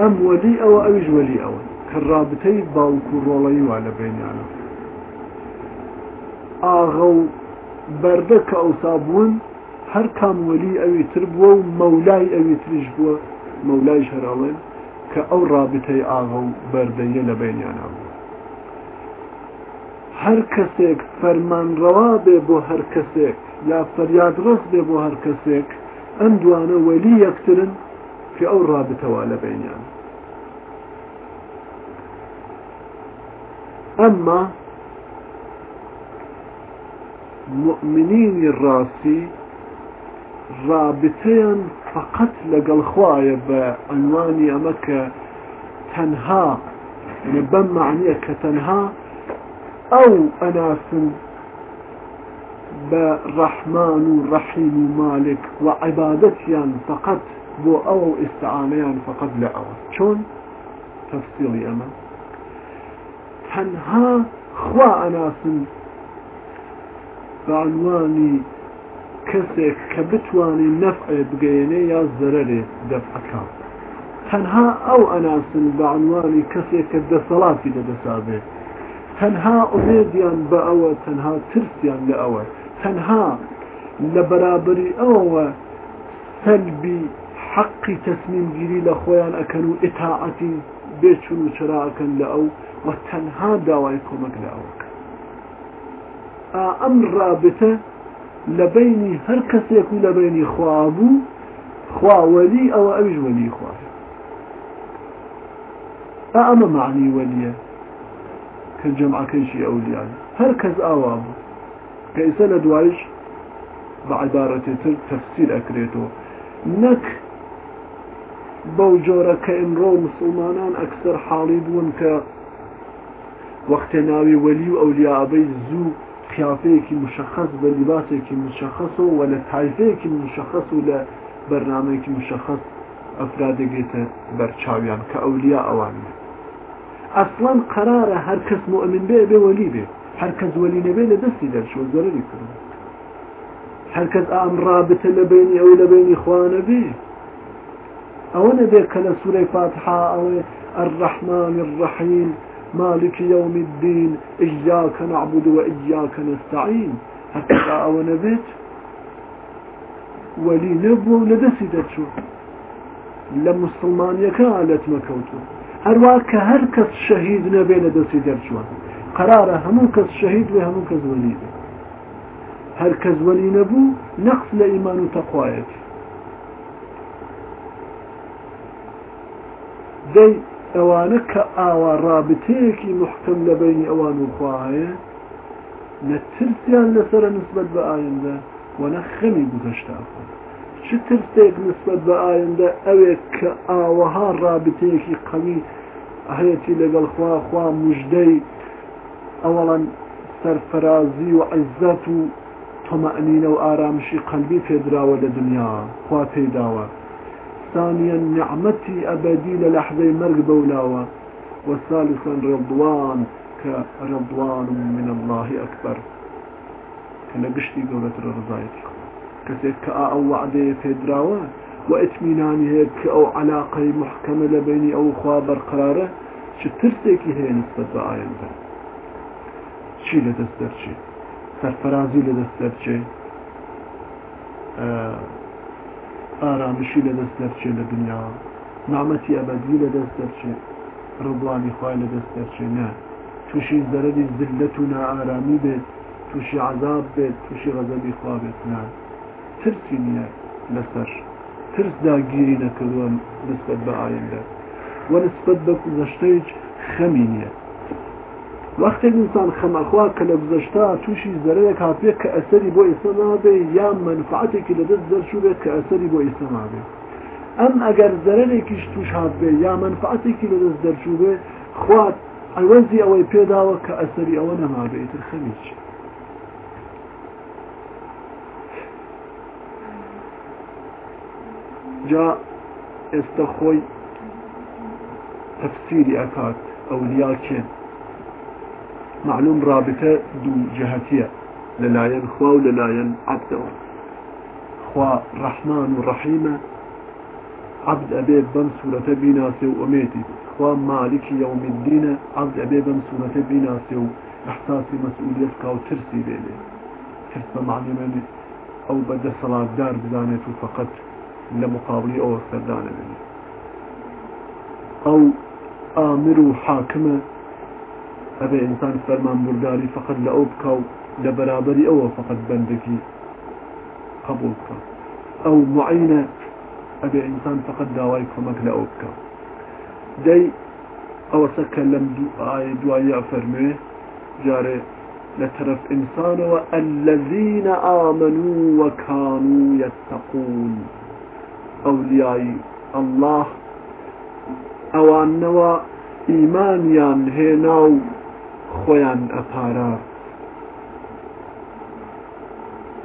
ئەم وەلی ئەوە ئەویش وەلی ئەوە کە ڕابتەی باوک و ڕۆڵەی وا لە بینیانە ئاغە و بەردە کە ئەوسا بوون هەر کاموەلی ئەوی تر بووە و مەولای ئەوی تریش بووە مەولای شەراڵێن کە ئەو ڕابتەی ئاغە و بەردەیە لە بینیانە بوو هەر فرمان فەرمانڕەوا بێ بو هر کسیک یا فەریادڕست بێ بۆ هەر کەسێک ئەم دوانە وەلی یەکترن کە ئەو ڕابتەوا لە بینیان اما مؤمنین ڕاستی رابطه فقط لگل خوایە به ئەنوانی ئەمە تنها تەنها بەم معنیە تنها او ئەناسن برحمن ڕەحمان مالك ڕەحیم و فقط بو او ئستعامیان فقط لە ئەوە چۆن تەفسیڵی أنا تەنها خوا ئەناسن بەعنوانی کەسێک کە بتوانین نەفعێ بگەێنێ یا زەرەرێ دەفعەکان تەنها ئەو بعنواني بە عنوانی کەسێک کە دەسەڵاتی دەدەسابێت تنها ئومێدیان بە ئەوە تنها ترسیان لە ئەوە تەنها لە بەرابری ئەوەوە سەلبی حەقی تەسمیمگیری لە خۆیان ئەکەن و ئتاعەتی بێچون و چراکەن لە ئەو وە تەنها داوای کۆمەک لە ئەوەکە ئەم رابطە لە بینی هەر کەسێک أو لە بینی خوابوو خواوەلی ئەوە ئەویش معنی وەلیە کە جەمعەکەیشی ئەولیان هەر کەس ئاوا بوو کە ئیسە لە دوایش بە عیبارەتی تر تەفسیر ئەکرێتەوە نەک بەو جۆرە کە ئمڕۆ مسلمانان ئەکسەر حاڵی بوون کە وەختێ ناوی وەلی و ئەولیابەی زوو قیافەیەکی مشخص بە لیباسێکی مشخص و وە لە تایفەیەکی مشخص و لە بەرنمەیەکی مشخص ئەفرادێگێتە بەرچاویان کە ئەولیا ئەوانە اصلا قراره هر کس مؤمن به به ولی به هر کس ولی نبه لدستی در شو ضرری کنه هر کس ام رابطه لبینی او لبینی خوانه به او نبه کل سوره فاتحه او الرحمن الرحیم مالك يوم الدين إياك نعبد وإياك نستعين حتى أو نبيت ولي نبو لدسي دتشو لمسلمان يكالت مكوتو هەروە کە هەر کەس شەهید نەبێ لە دەستی دەرچوە قرارە هەموو کەس شەهید بێ هەموو کەس وەلی بێ هەر کەس وەلی نەبوو نەقص لە ئیمان و تەخواەت دەی ئەوانە کە ئاوا ڕابتەیەکی محکەم لە بینی ئەوان و خواهەیە نە ترسیان لەسرە نسبت بە ئایندا وەنە خەمی گوگەشتاخۆ چ ترسێک نسبت بە ئاەندە ئەوێک کە ئاوەها ڕابتەیەکی قەوی هەیەی لەگەڵ خواه مژدەی اولا سەرفەرازی و عیزەت و تۆمەنینە و ئارامشی قەلبی پێدراوە لە دنیا خوا پێداوە ثانیە نعمەتی ئەبدی لە لەحزەی مەرگ بەولاوە وەسالیسن ڕێڵوان کە من الله ئەکبەر کە لە گشتی گەورەتر ڕزایەتی کەسێک او ئەو وعدەیە پێدراوە و ئەتمینانی هەیە کە ئەو او محکەمە لە بینی ئەو خوا بەرقرارە چ ترسێکی هەیە نسبەت بە ئاەندا چی لە دەست دەرچێ سەرفەرازی لە دەست دەرچێ ئارامشی لە دەست دەرچێ لە دنیا نامەتی ئەبدی لە دەست دەرچێ ڕوانی خوای لە دەست دەرچێ نە تووشی زەرری زلت و نائرامی بێت تووشی عذاب بێت تووشی غەزەبی خوا بێت نان ترسی نییە لەسەر ترس داگیری نەکردوە نسبت بە ئایندا و نسبت بە گزەشتەیەک خەمی نییە وەختێک انسان خەمەخوا کە لە گزەشتا تووشی زەرەیەک هاتێت کە ئەسەری بۆ ئێستا نابێ یان منفعاتێکی لەدەست دەرچوو بێت کە ئەسەری بۆ ئێستا نابێت ئەم ئەگەر زەرەرێکیش توش هات بێ یا منفعاتێکی لەدەست دەرچوو بێ خوات ئەوەزی ئەوەی پێداوە کە ئەسەری ئەوە نەمابێت خەمیچ جاء استخوي خۆی أكاد أو لياكين معلوم رابطه دو جهتية لەلایەن خوا و لەلایەن عبدەوە خوا رحمن و عبد أبي بن سورة بیناسێ و ئەمێتی خوا يوم الدين عبد أبي بن سورة بیناسێ و ئەحساسی مەسئولیت کا ترسي ترسی بێ لێ ترس بە معلومە نیست ئەو فقط لمقابل او سردان بني او امر حاكم هذا انسان فرمان برداري لاوبك او لبرابري او فقد بندكي قبولك او معينه ابي انسان فقد داوای فمك لاوبك دي او سكلم دوايا فرمي جاري لترف انسان والذين امنوا وكانوا يتقون ئەولیایی ئەله ئەوانەوە ئیمانیان هێنا و خۆیان ئەپارە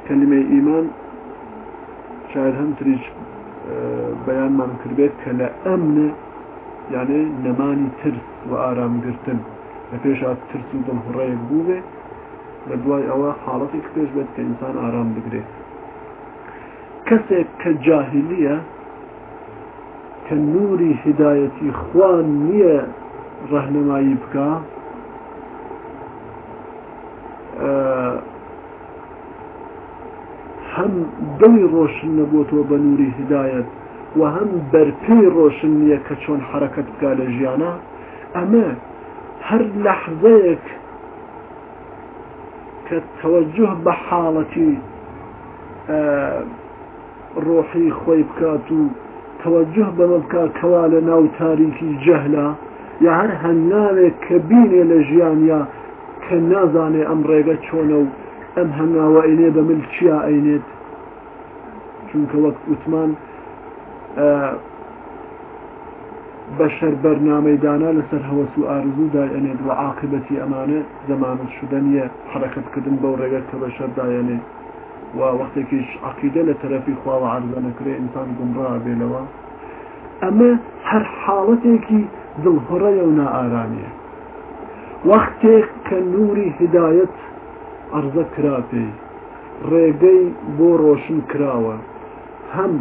کەلیمە ئیمان شاید هەم تریش بەیانمان کردبێت کە لە ئەمنە یانێ نەمانی ترس و ئارامگرتن لە پێشا ترس و دڵهڕەیەک بوو بێ لە دوای ئەوە حاڵەتی پێش بێت کە ئینسان ئارام بگرێت کەسێک کە جاهلیە کە نووری هدایەتی خوان نییە ڕەهنمایی بکە هەم دڵی ڕۆشن نەبووەوە بە نووری هدایەت و هەم بەرپی ڕۆشن نییە کە چۆن حرەکەت بکە لە ژیانە ئەمە هەر لەحزەیەک کە تەوەجه بە حاڵەتی ڕۆحی خۆی بکات و تەوەجه بەمە بکات کەوا لە ناو تاریکی جەهلا یا هەر هەناوێک کە بینێ لە ژیانیا کە نازانێ ئەم ڕێگە چۆنە و ئەم هەناوە ئینێ بە من چیا ئەینێت چونکە وەک وتمان بەشەر بەرنامەدانا لەسەر هەوەس و ئارزوو دایەنێت و عاقبەتی ئەمانە زەمانە شدەنیە حرەکەتکردن بەو ڕێگە کە بەشەردایەنێت و وەختێکیش عقیدە لە تەرەفی خواوە عرزە نەکرێ ئینسان گمڕا بێنەوە ئەمە هەر حاڵەتێکی دڵهڕەیە و نائارامیە وەختێک کە نووری هدایەت ئەرزە کرا پێی ڕێگەی بۆ ڕۆشن کراوە هەم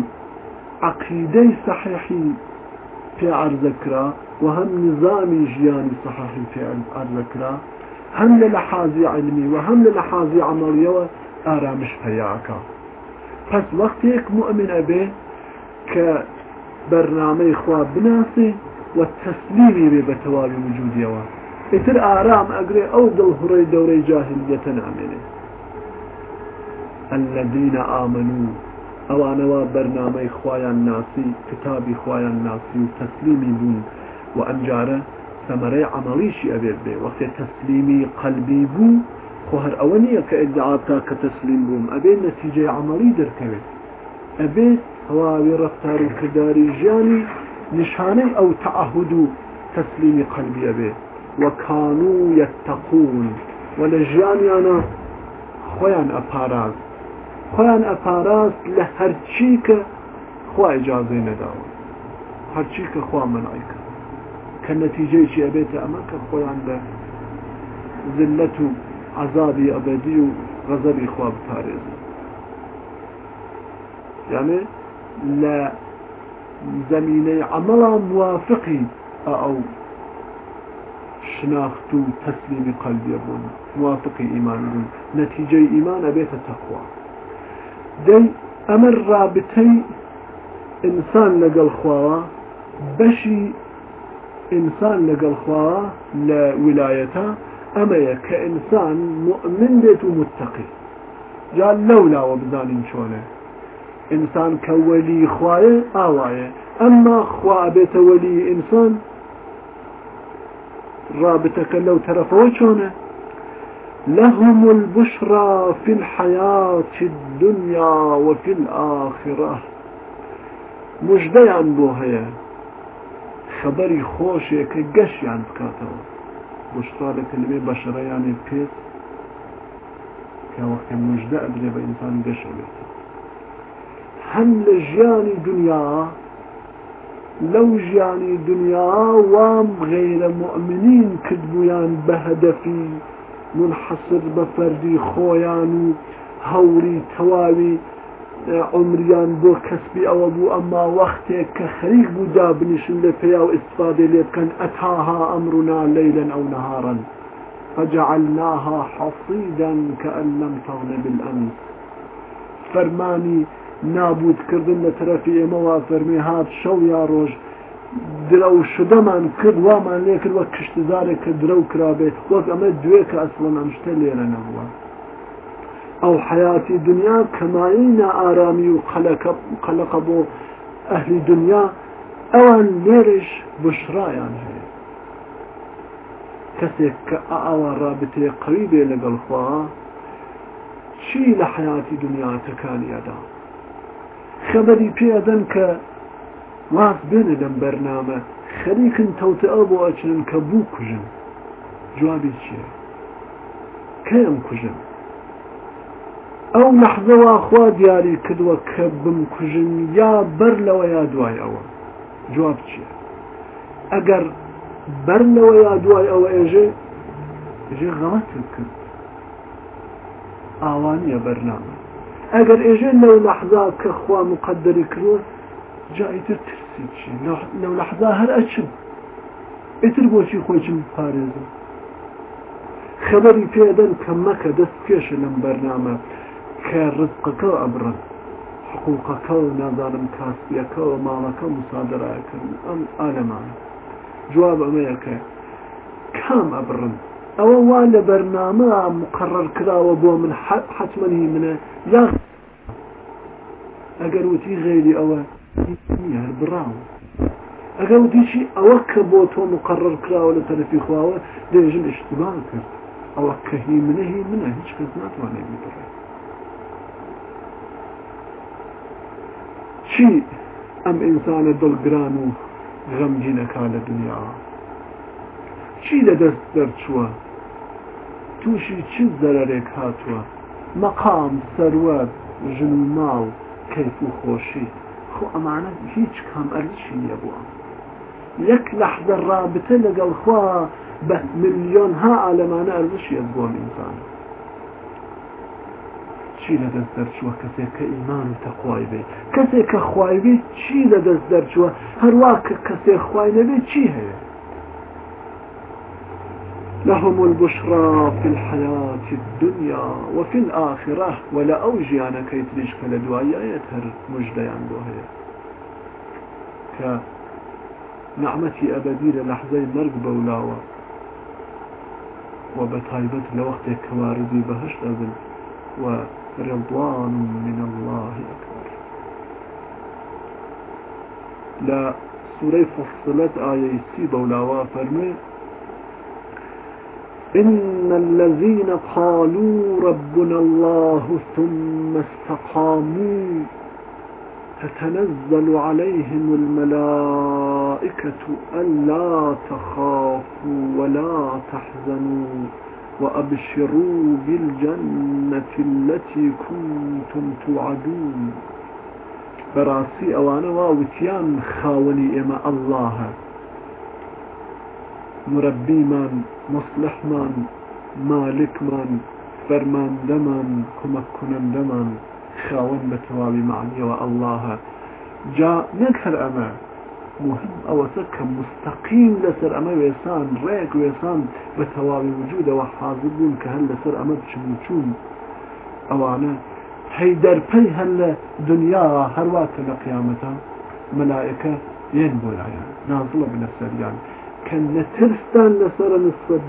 عقیدەی سەحیحی پێ عرزەکرا و هەم نظامی ژیانی سەححی پێ عرزەکرا هەم لە لە حازی علمی و هەم لە لە حازی عملیەوە ئارامش پەیاکە پس وەختێک مؤمنە بێ کە بەرنامەی خوا بناسی و تەسلیمی بێ بە تەواوی وجودیەوە ئیتر ئارام ئەگرێ ئەو دڵهڕی دەورەی جاهلیەتە نامێنێ الذين آمنوا ئەوانەوە بەرنامەی خۆیان ناسی کتابی خۆیان ناسی و تەسلیمی بوون و ئەنجارە سەمەرەی عملیشی ئەبێت بێ وەختێ تەسلیمی قەلبی بوو خو اوانيه ئەوە نییە کە ئەدعا نتيجة تەسلیم بووم ئەبێ ابي عملی رفتار ئەبێ جاني نشاني او کردداری تسليم قلبي ابي وكانوا يتقون ولجاني انا خوان وەکان خوان یەتەقون و لە ژیانیانە خۆیان ئەپاراز خۆیان ئەپاراز خوا ئجاازەی خوا عذابي أبدي و غەزەبی تاريز يعني لا زميني عملا موافقي أو شناخت تسليم قلبي قەلبیە موافقي إيمان ئیمان نتيجة إيمان ئیمانە بێتە دي أمر رابطي إنسان ئینسان لەگەڵ بشي إنسان ئینسان لەگەڵ لولايته أما كإنسان مؤمن بيت ومتقي جال لولا وبدال شونه إنسان كولي خواه آوايا أما خوا بيت ولي إنسان رابطك لو ترفو شونه لهم البشرى في الحياة الدنيا وفي الآخرة مجديان بوهيا خبري خوشك قشيان بكاتوا خوشتار كلمة بشرياني بكيت كوقت مجدع بدري بإنسان قشع بيت هم لجياني دنيا لو جياني دنيا وام غير مؤمنين كدبويان بهدفي منحصر بفردي خويان هوري تواوي عمریان بۆ کەسبی ئەوە بوو ئەمما وەختێک کە خەریک بوو دابنیشن لە پێیا و ئیسفادە لێ بکەن ئەتاها ئەمرونا لەیلەن ئەو نەهارن فجعلناها حصيدا كأن لم تغن بالأمس فرماني نابود کردن لە تەرەفی ئێمەوە فەرمی هات شەو یا ڕۆژ درە و شدەمان کرد وامان لێ کرد وە کشتزارێک کە درە و کرابێت خۆک ئەمە دوێ کە ئەسڵەن ئەم شتە لێرە نەبووە ئەو حياتی دنیا کەمایی نائارامی و قەلەکە بۆ ئەهلی دنیا ئەوان لێرش بشرایان هەیە کەسێک کە ئاوا رابطێ قوی بێ لەگەڵخوا چی لە حياتی دنیا تکانیەدا خەبەری پێدەن کە واز بێنە لەم بەرنامە خەریکن تەوتە ئەو بۆ ئەچن کە بوو کوژن جوابی چیە کەم کوژن ئەو نەحزەوە خوا دیاری کردووە کە بمکوژن یا بەر لەوە یا دوای ئەوە جواب چییە ئەگەر بەرنەوە یا دوای ئەوە ئێژێ ژێ غەڵەتم کرد ئاوانە بەرنامە ئەگەر ئێژێ نەو لەحزا کە خوا مقدری کردوە جایتر ترسی چی نەو لەحزا هەر ئەچم ئیتر بۆچی خۆچم پارێزم خەبەری پێدەن کە مەکە دەست کێشە لەم بەرنامە کە ڕزقەکە ئەبرن حقوقەکە و نادارم کاسبیەکە و ماڵەکە مسادرایکردن ئەم ئالەمان جواب ئەمەیەکە کام ئەبرن ئەوە وا لە بەرنامە مقرڕ کراوە بۆ من حتممەنی منە یا ئەگەر وتی غێری ئەوە هەر براوە ئەگە وتیشی ئەوە کە بۆ تۆ مقرڕ کراوە لە تەرەفی خواوە دێژن اشتبان کرد ئەوە کەهی منەهی منە هیچ کەس ناتوانێت بڕێ چی ئەم ئینسانە دڵگران و غەمگینەکە لە دنیا چی لە دەست دەرچووە تووشی چ زەرێک هاتووە مەقام سەروەت ژن و ماڵ کەیف و خۆشی خۆ ئەمانە هیچ کام ئەرشی نەبووە یەک لەحدە ڕابتە لەگەڵ خوا بە میلیۆن ها ئالەمانە ئەرزشی بۆ ئینسانە چی لە در دەرچووە کسی کە ایمان و تەخوای بێ کەسێک کە خوای بی چی لە در دەرچووە هر واقع کسی خوای نبی چی هەیە لهم البشرا في الحياة الدنيا وفي الآخرة ولا أوجي أنا كي تريش كلا دوايا يتهر مجدى عنده نعمتي أبدي للحظة مرق بولاوة وبتايبت لوقت كواردي بهشت أبن و رضوان من الله أكبر لا سورة فصلت آية سيدة ولا فرمي إن الذين قالوا ربنا الله ثم استقاموا تتنزل عليهم الملائكة ألا تخافوا ولا تحزنوا وأبشروا بالجنة التي كنتم توعدون براسي أوانا واوتيان خاوني إما الله مربي من مصلح من مالك من فرمان دمان كمكنا دمان خاون بتوابي معني والله جاء نكثر أمان مهم او سكه مستقيم لسر ئەمە ويسان ريك ويسان بە وجوده وجودەوە كهل سر کە هەر او انا حيدر ئەوانە هل دنيا لە دنیا ملائكة ينبو العيان نازل یەن السريان كان نترستان لسر سەریان کە نەترستان لەسرە نسبت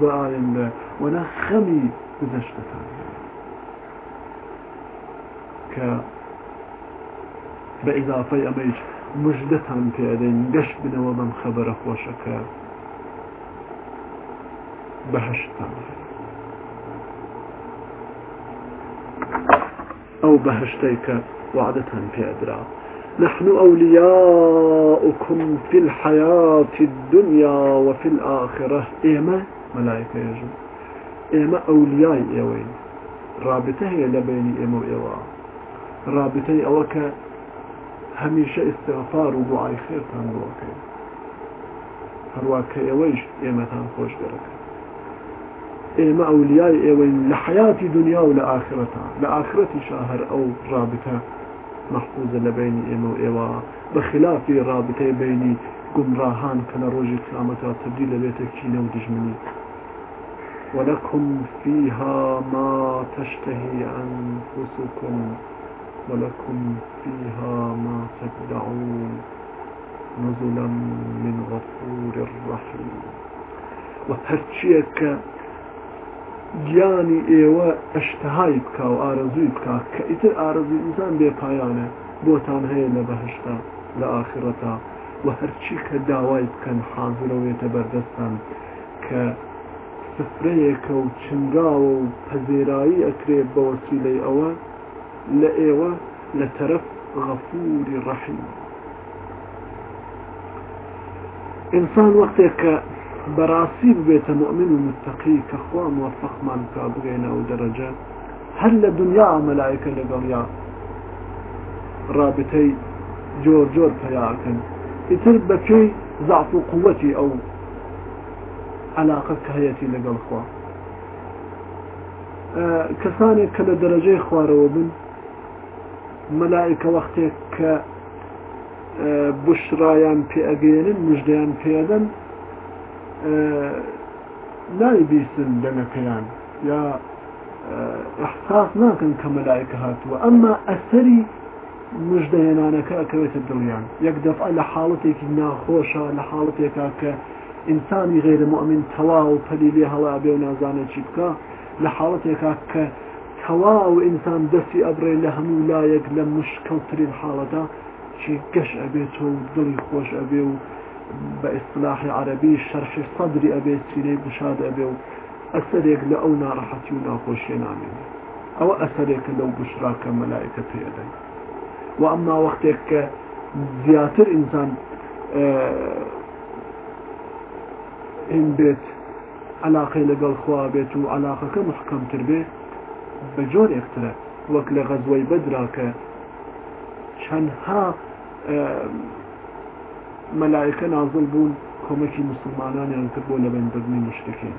بە بإضافة أميش مژدەتان پێدەین گەشت بنا بەم خەبەرە خۆشەکە بەهشتان أو بهشتيك کە وعدەتان پێدرا نحن أولياؤكم في الحياة الدنيا وفي الآخرة إيما ملائكة يجب إيما أولياء إيوين رابطة هي لبين إيما وإيوا رابطة أوكا هميشه استغفار و دوعای خێرتان بۆکەین هەروە کە ئێوەش ئێمەتان خوش دەرەکەن ئێمە ئەولیای ئێوەی لە حیاتی دنیا و لە ئاخرەتە شاهر او رابطة مەحفوزە لە بینی و ئێوە بخلاف رابطة ڕابتەی بینی گمڕاهان کە لە ڕۆژی قیامەتە تبدیل لەبێتێکی نەو دژمنی ولكم فيها ما تشتهي أنفسكم ولكم فيها ما تدعون نزلا من غفور رحيم وهرچیەکە گیانی ئێوە ئەشتهای بکە و ئارەزووی بکە کە ئیتر ئارەزوی ئینسان بێپایانە بۆتان هەیە لە بەهشتا لە ئاخرەتا و هەرچی کە داوای بکەن حازرەوێتە بەردەستان کە سفرەیەکە و چنگاوە و پەزێرایی ئەکرێ بەوەسی لەی ئەوە لأيوة لترف غفور رحيم إنسان وقتك براسيب بيت مؤمن ومتقي كخوان موفق من كابغينا ودرجة هل لدنيا ملائكة لقريا رابطي جور جور فياعكا اتر كي ضعف قوتي أو علاقة كهيتي لقل خوا أه، كثاني كلا درجة خوان روبن مەلایکە وەختێک کە بشرایان پێ ئەگەێنن مژدەیان پێدەن نایبیسن دەنەکەیان یا احساس ناکەن کە مەلایکە هاتووە ئەمما ئەسەری مژدەێنانەکە ئەکەوێتە دڵیان یەک دەفع لە حاڵەتێکی ناخۆشە لە حاڵەتێکا کە ئینسانی غێرە مؤمن تەواو پەلی لێ هەڵا بێ و نازانێت چی بکە لە حاڵەتێکا کە تەواو ئینسان دەستی ئەبرێ لە هەموو لایەک لە مشکەوترین حاڵەتا چی گەش ئەبێت و دڵی خۆش ئەبێ و بە ئیسلاحی عەربی شەرحی سەدری ئەبێت سینەی بشاد ئەبێ و ئەسەرێک لە ئەو ناڕەحەتی و ناخۆشیە نامێنێت ئەوە ئەسەرێکە لەو بشراکە مەلایکە پێدەین و ئەمما وەختێک کە زیاتر ئینسان هین بێت علاقەی لەگەڵ خوا بێت و علاقەکە محکەمتر بێت بە جۆر ئێخترە وەک لە غەزوەی بەدراکە چەندها مەلایەکە نازل بوون کۆمەکی مسلمانانیان کرد بۆ لە بەندەرنی مشتەکەین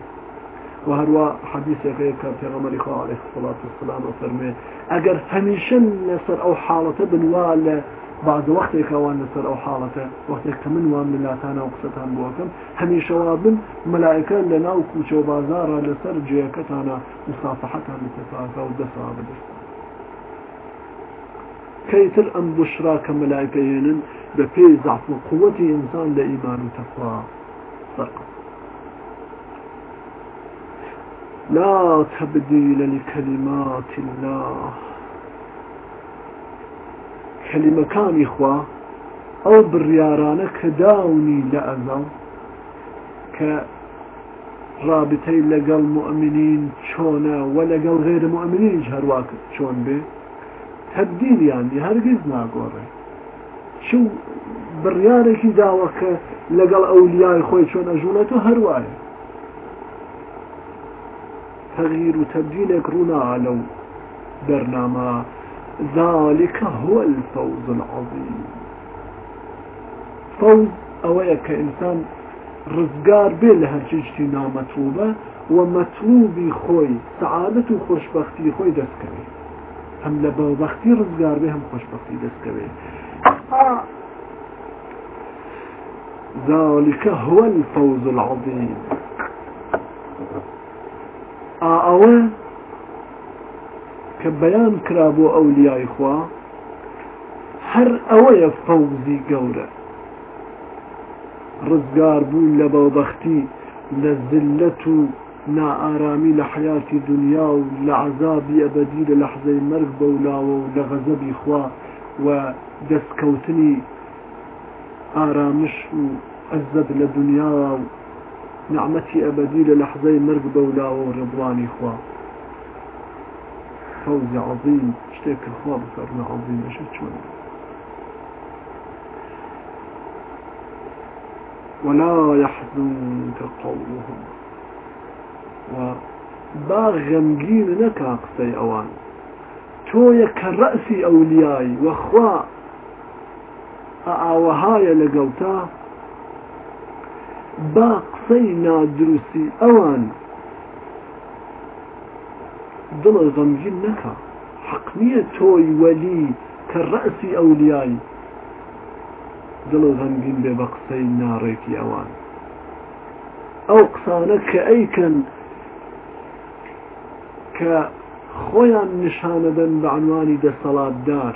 و هەروە حەدیسێکەیە کە پێغەمەری خوا عەیه سڵات و سلام و فەرمێ ئەگەر هەمیشە لەسەر ئەو حاڵەتە بنوا لە بعد وەختێکەوان لەسەر ئەو حاڵەتە وەختێک کە من وام لاتانە و قسەتان بووەکەم هەمیشەوا بن مەلایەکە لە ناو کوچە و بازارە لەسەر جێەکەتانە مسافحەتان لەتەفاکە و دەسا بدەستان کەیتر ئەم بشرا کە مەلایکەێنن بە پێی زعف و قوەتی ئینسان لە ئیمان و تەخوا سەرق لا تبديل لكلمات الله کەلیمەکانی خوا ئەو بڕیارانە کە داونی لە ئەزەڵ کە رابطەی لەگەڵ مؤمنین چۆنە و لەگەڵ غێر مؤمنینیش هەروواکە چۆن بێ تەبدیلیانی هەرگیز ناگۆڕێ چ بڕیارێکی داوەکە لەگەڵ ئەولیای خۆی چۆنە ژوڵێت و هەروایە تەغیر و تەبدیلێک ڕوونا لەو دەرنامە ذلك هو الفوز العظيم فوز أويا كإنسان رزقار بين لە هەرچشتی ومتوبي خوي سعادته خۆی خوي و خۆشببختی خۆی دەستکەوێت هەم لە بەوبختی ڕزگار بێ هو الفوز العظيم ئەوە آه، آه، آه، كبيان كرابو أولياء إخوة هر أوي فوزي قورة رزقار بول لبو بختي لە نا آرامي لحياة دنيا لعذاب أبدي للحظة مرق و لە إخوة ودس كوتني آرامش مەرگ لدنيا نعمتي أبدي للحظة مرق و دەستکەوتنی إخوة فوز عظيم اشتاك الخواب فأرنا عظيم اشت شوان ولا يحزنك قولهم وباغ جين لك اقصي اوان تۆیە كرأسي اولياي ئەولیایی اعوهاي لقوتا باقصي نادرسي اوان دڵە غەمگین نەکە حق نییە تۆی وەلی کە ڕەسی ئەولیایی دڵە غەمگین بێ بە قسەی ناڕێکی ئەوان ئەو قسانە کە ئەیکەن کە خۆیان نیشانە بن بە عنوانی دەسەڵاتدار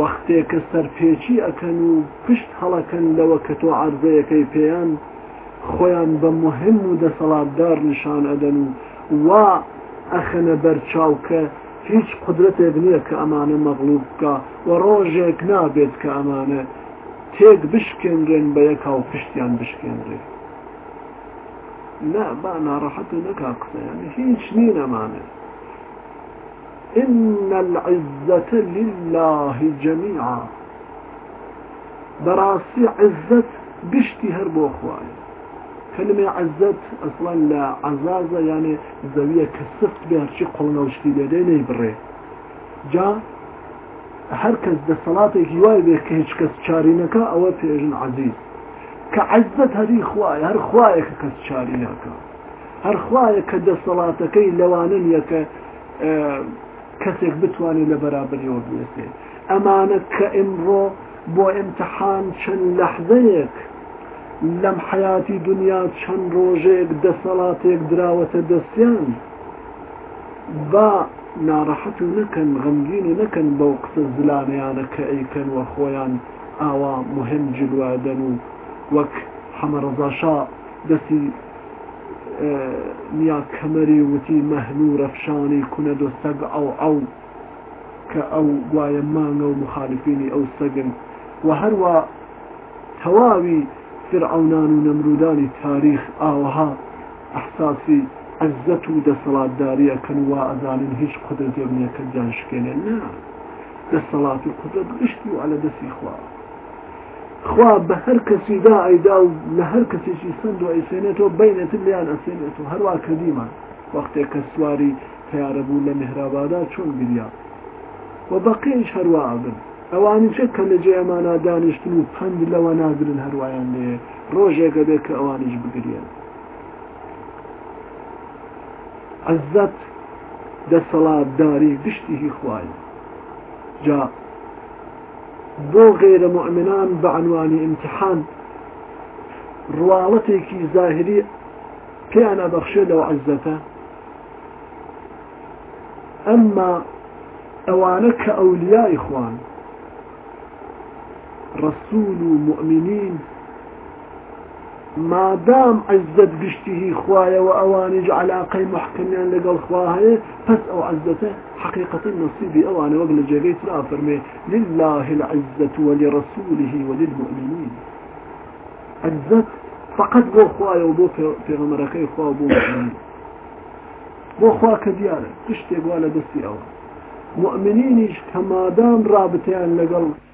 وەختێک کە سەرپێچی ئەکەن و پشت هەڵەکەن لەوە کە تۆ عرضەیەەکەی پێیان خۆیان بە مهم و دەسەڵاتدار نیشان ئەدەن و وا ئەخەنە بەرچاوکە هیچ قدرەتێک نییە کە ئەمانە مەغلوب بکە و ڕۆژێک نابێت کە ئەمانە تێک بشکێنرێن بە یەکا و پشتیان بشکێنرێ لا با ناڕەحەت و نەکا قسەیان هیچ نی نەمانە إن العزة لله جميعا براسي عزة بشتي هربو خواهي كلمة عزت أصلا لا عزازة يعني زاوية كسفت بها شي قولنا وشتي لدينا يبري جا هەرکەس دە سەڵاتێکی وای بێ کە هیچ کەس چارینەکە ئەوە پێژن عزیز کە عزت هەری خوای هەر خوایەکە کەس چارینەکە هەر خوایە کە دە سەڵاتەکەی لەوانن یەکە کەسێک بتوانێت لە بەرابریەوە بێتێ ئەمانە کە ئمڕۆ بۆ ئمتحان چەند لەحزەیەک لەم حیاتی دنیا چەند ڕۆژێک دەسەڵاتێک دراوەتە دەستیان با ناڕەحەت و نەکەن غەمگینی نەکەن بەو قسە زلانیانە کە ئەیکەن وە خۆیان ئاوا مهم جلوادەن و وەک حەمەڕزاشا دەستی نیا کەمەری وتی مەهنوو ڕەفشانی کونە دۆ سەگ ئەو ئەو کە ئەو گوایە مانگە و مخالفینی ئەو سەگن و هەروە تەواوی فرعونان و نەمرودانی تاریخ ئاوەها ئەحساسی عزت و دەسەڵاتداریەکەن وا ئەزانن هیچ قدرتێک نییە کە جان شکێنێ نا دەسەڵات و قدرت گشتی و على دەستی خوا خوا بە هەر کەسی دا ئەیدا و لە هەر کەسێکی سند و ئەیسێنێتەوە بینێت لیان ئەسێنێت و هەروە کەدیمان وەختێک کە سواری تیارە بوو لە مهرابادا چۆن گریا و بەقیش هەروە ئابن ئەوانی چ کە لە جێمانە دانیشتن و پند لەوە ناگرن هەروایان لێ ڕۆژێکە بێت کە ئەوانیش بگرێن عزت دەسەڵاتداری گشتی خوای جا بۆ غێرە مؤمنان بە عنوانی امتحان ڕواڵەتێکی زاهری پێیانە بەخشێ لەو عزەتە ئەمما ئەوانە کە ئەولیای خوان رسول مؤمنين ما دام عزت بشته خوايا وأوانج علاقة محكمة يعني لقال خواهي فس أو عزته حقيقة نصيبي أوان وقل جريت لا فرمي لله العزة ولرسوله وللمؤمنين عزت فقط بو خوايا وبو پیغمركي خواه وبو مؤمنين بو خوا كديارة تشتي بوالا دستي أوان مؤمنينش كمادام رابطين لقال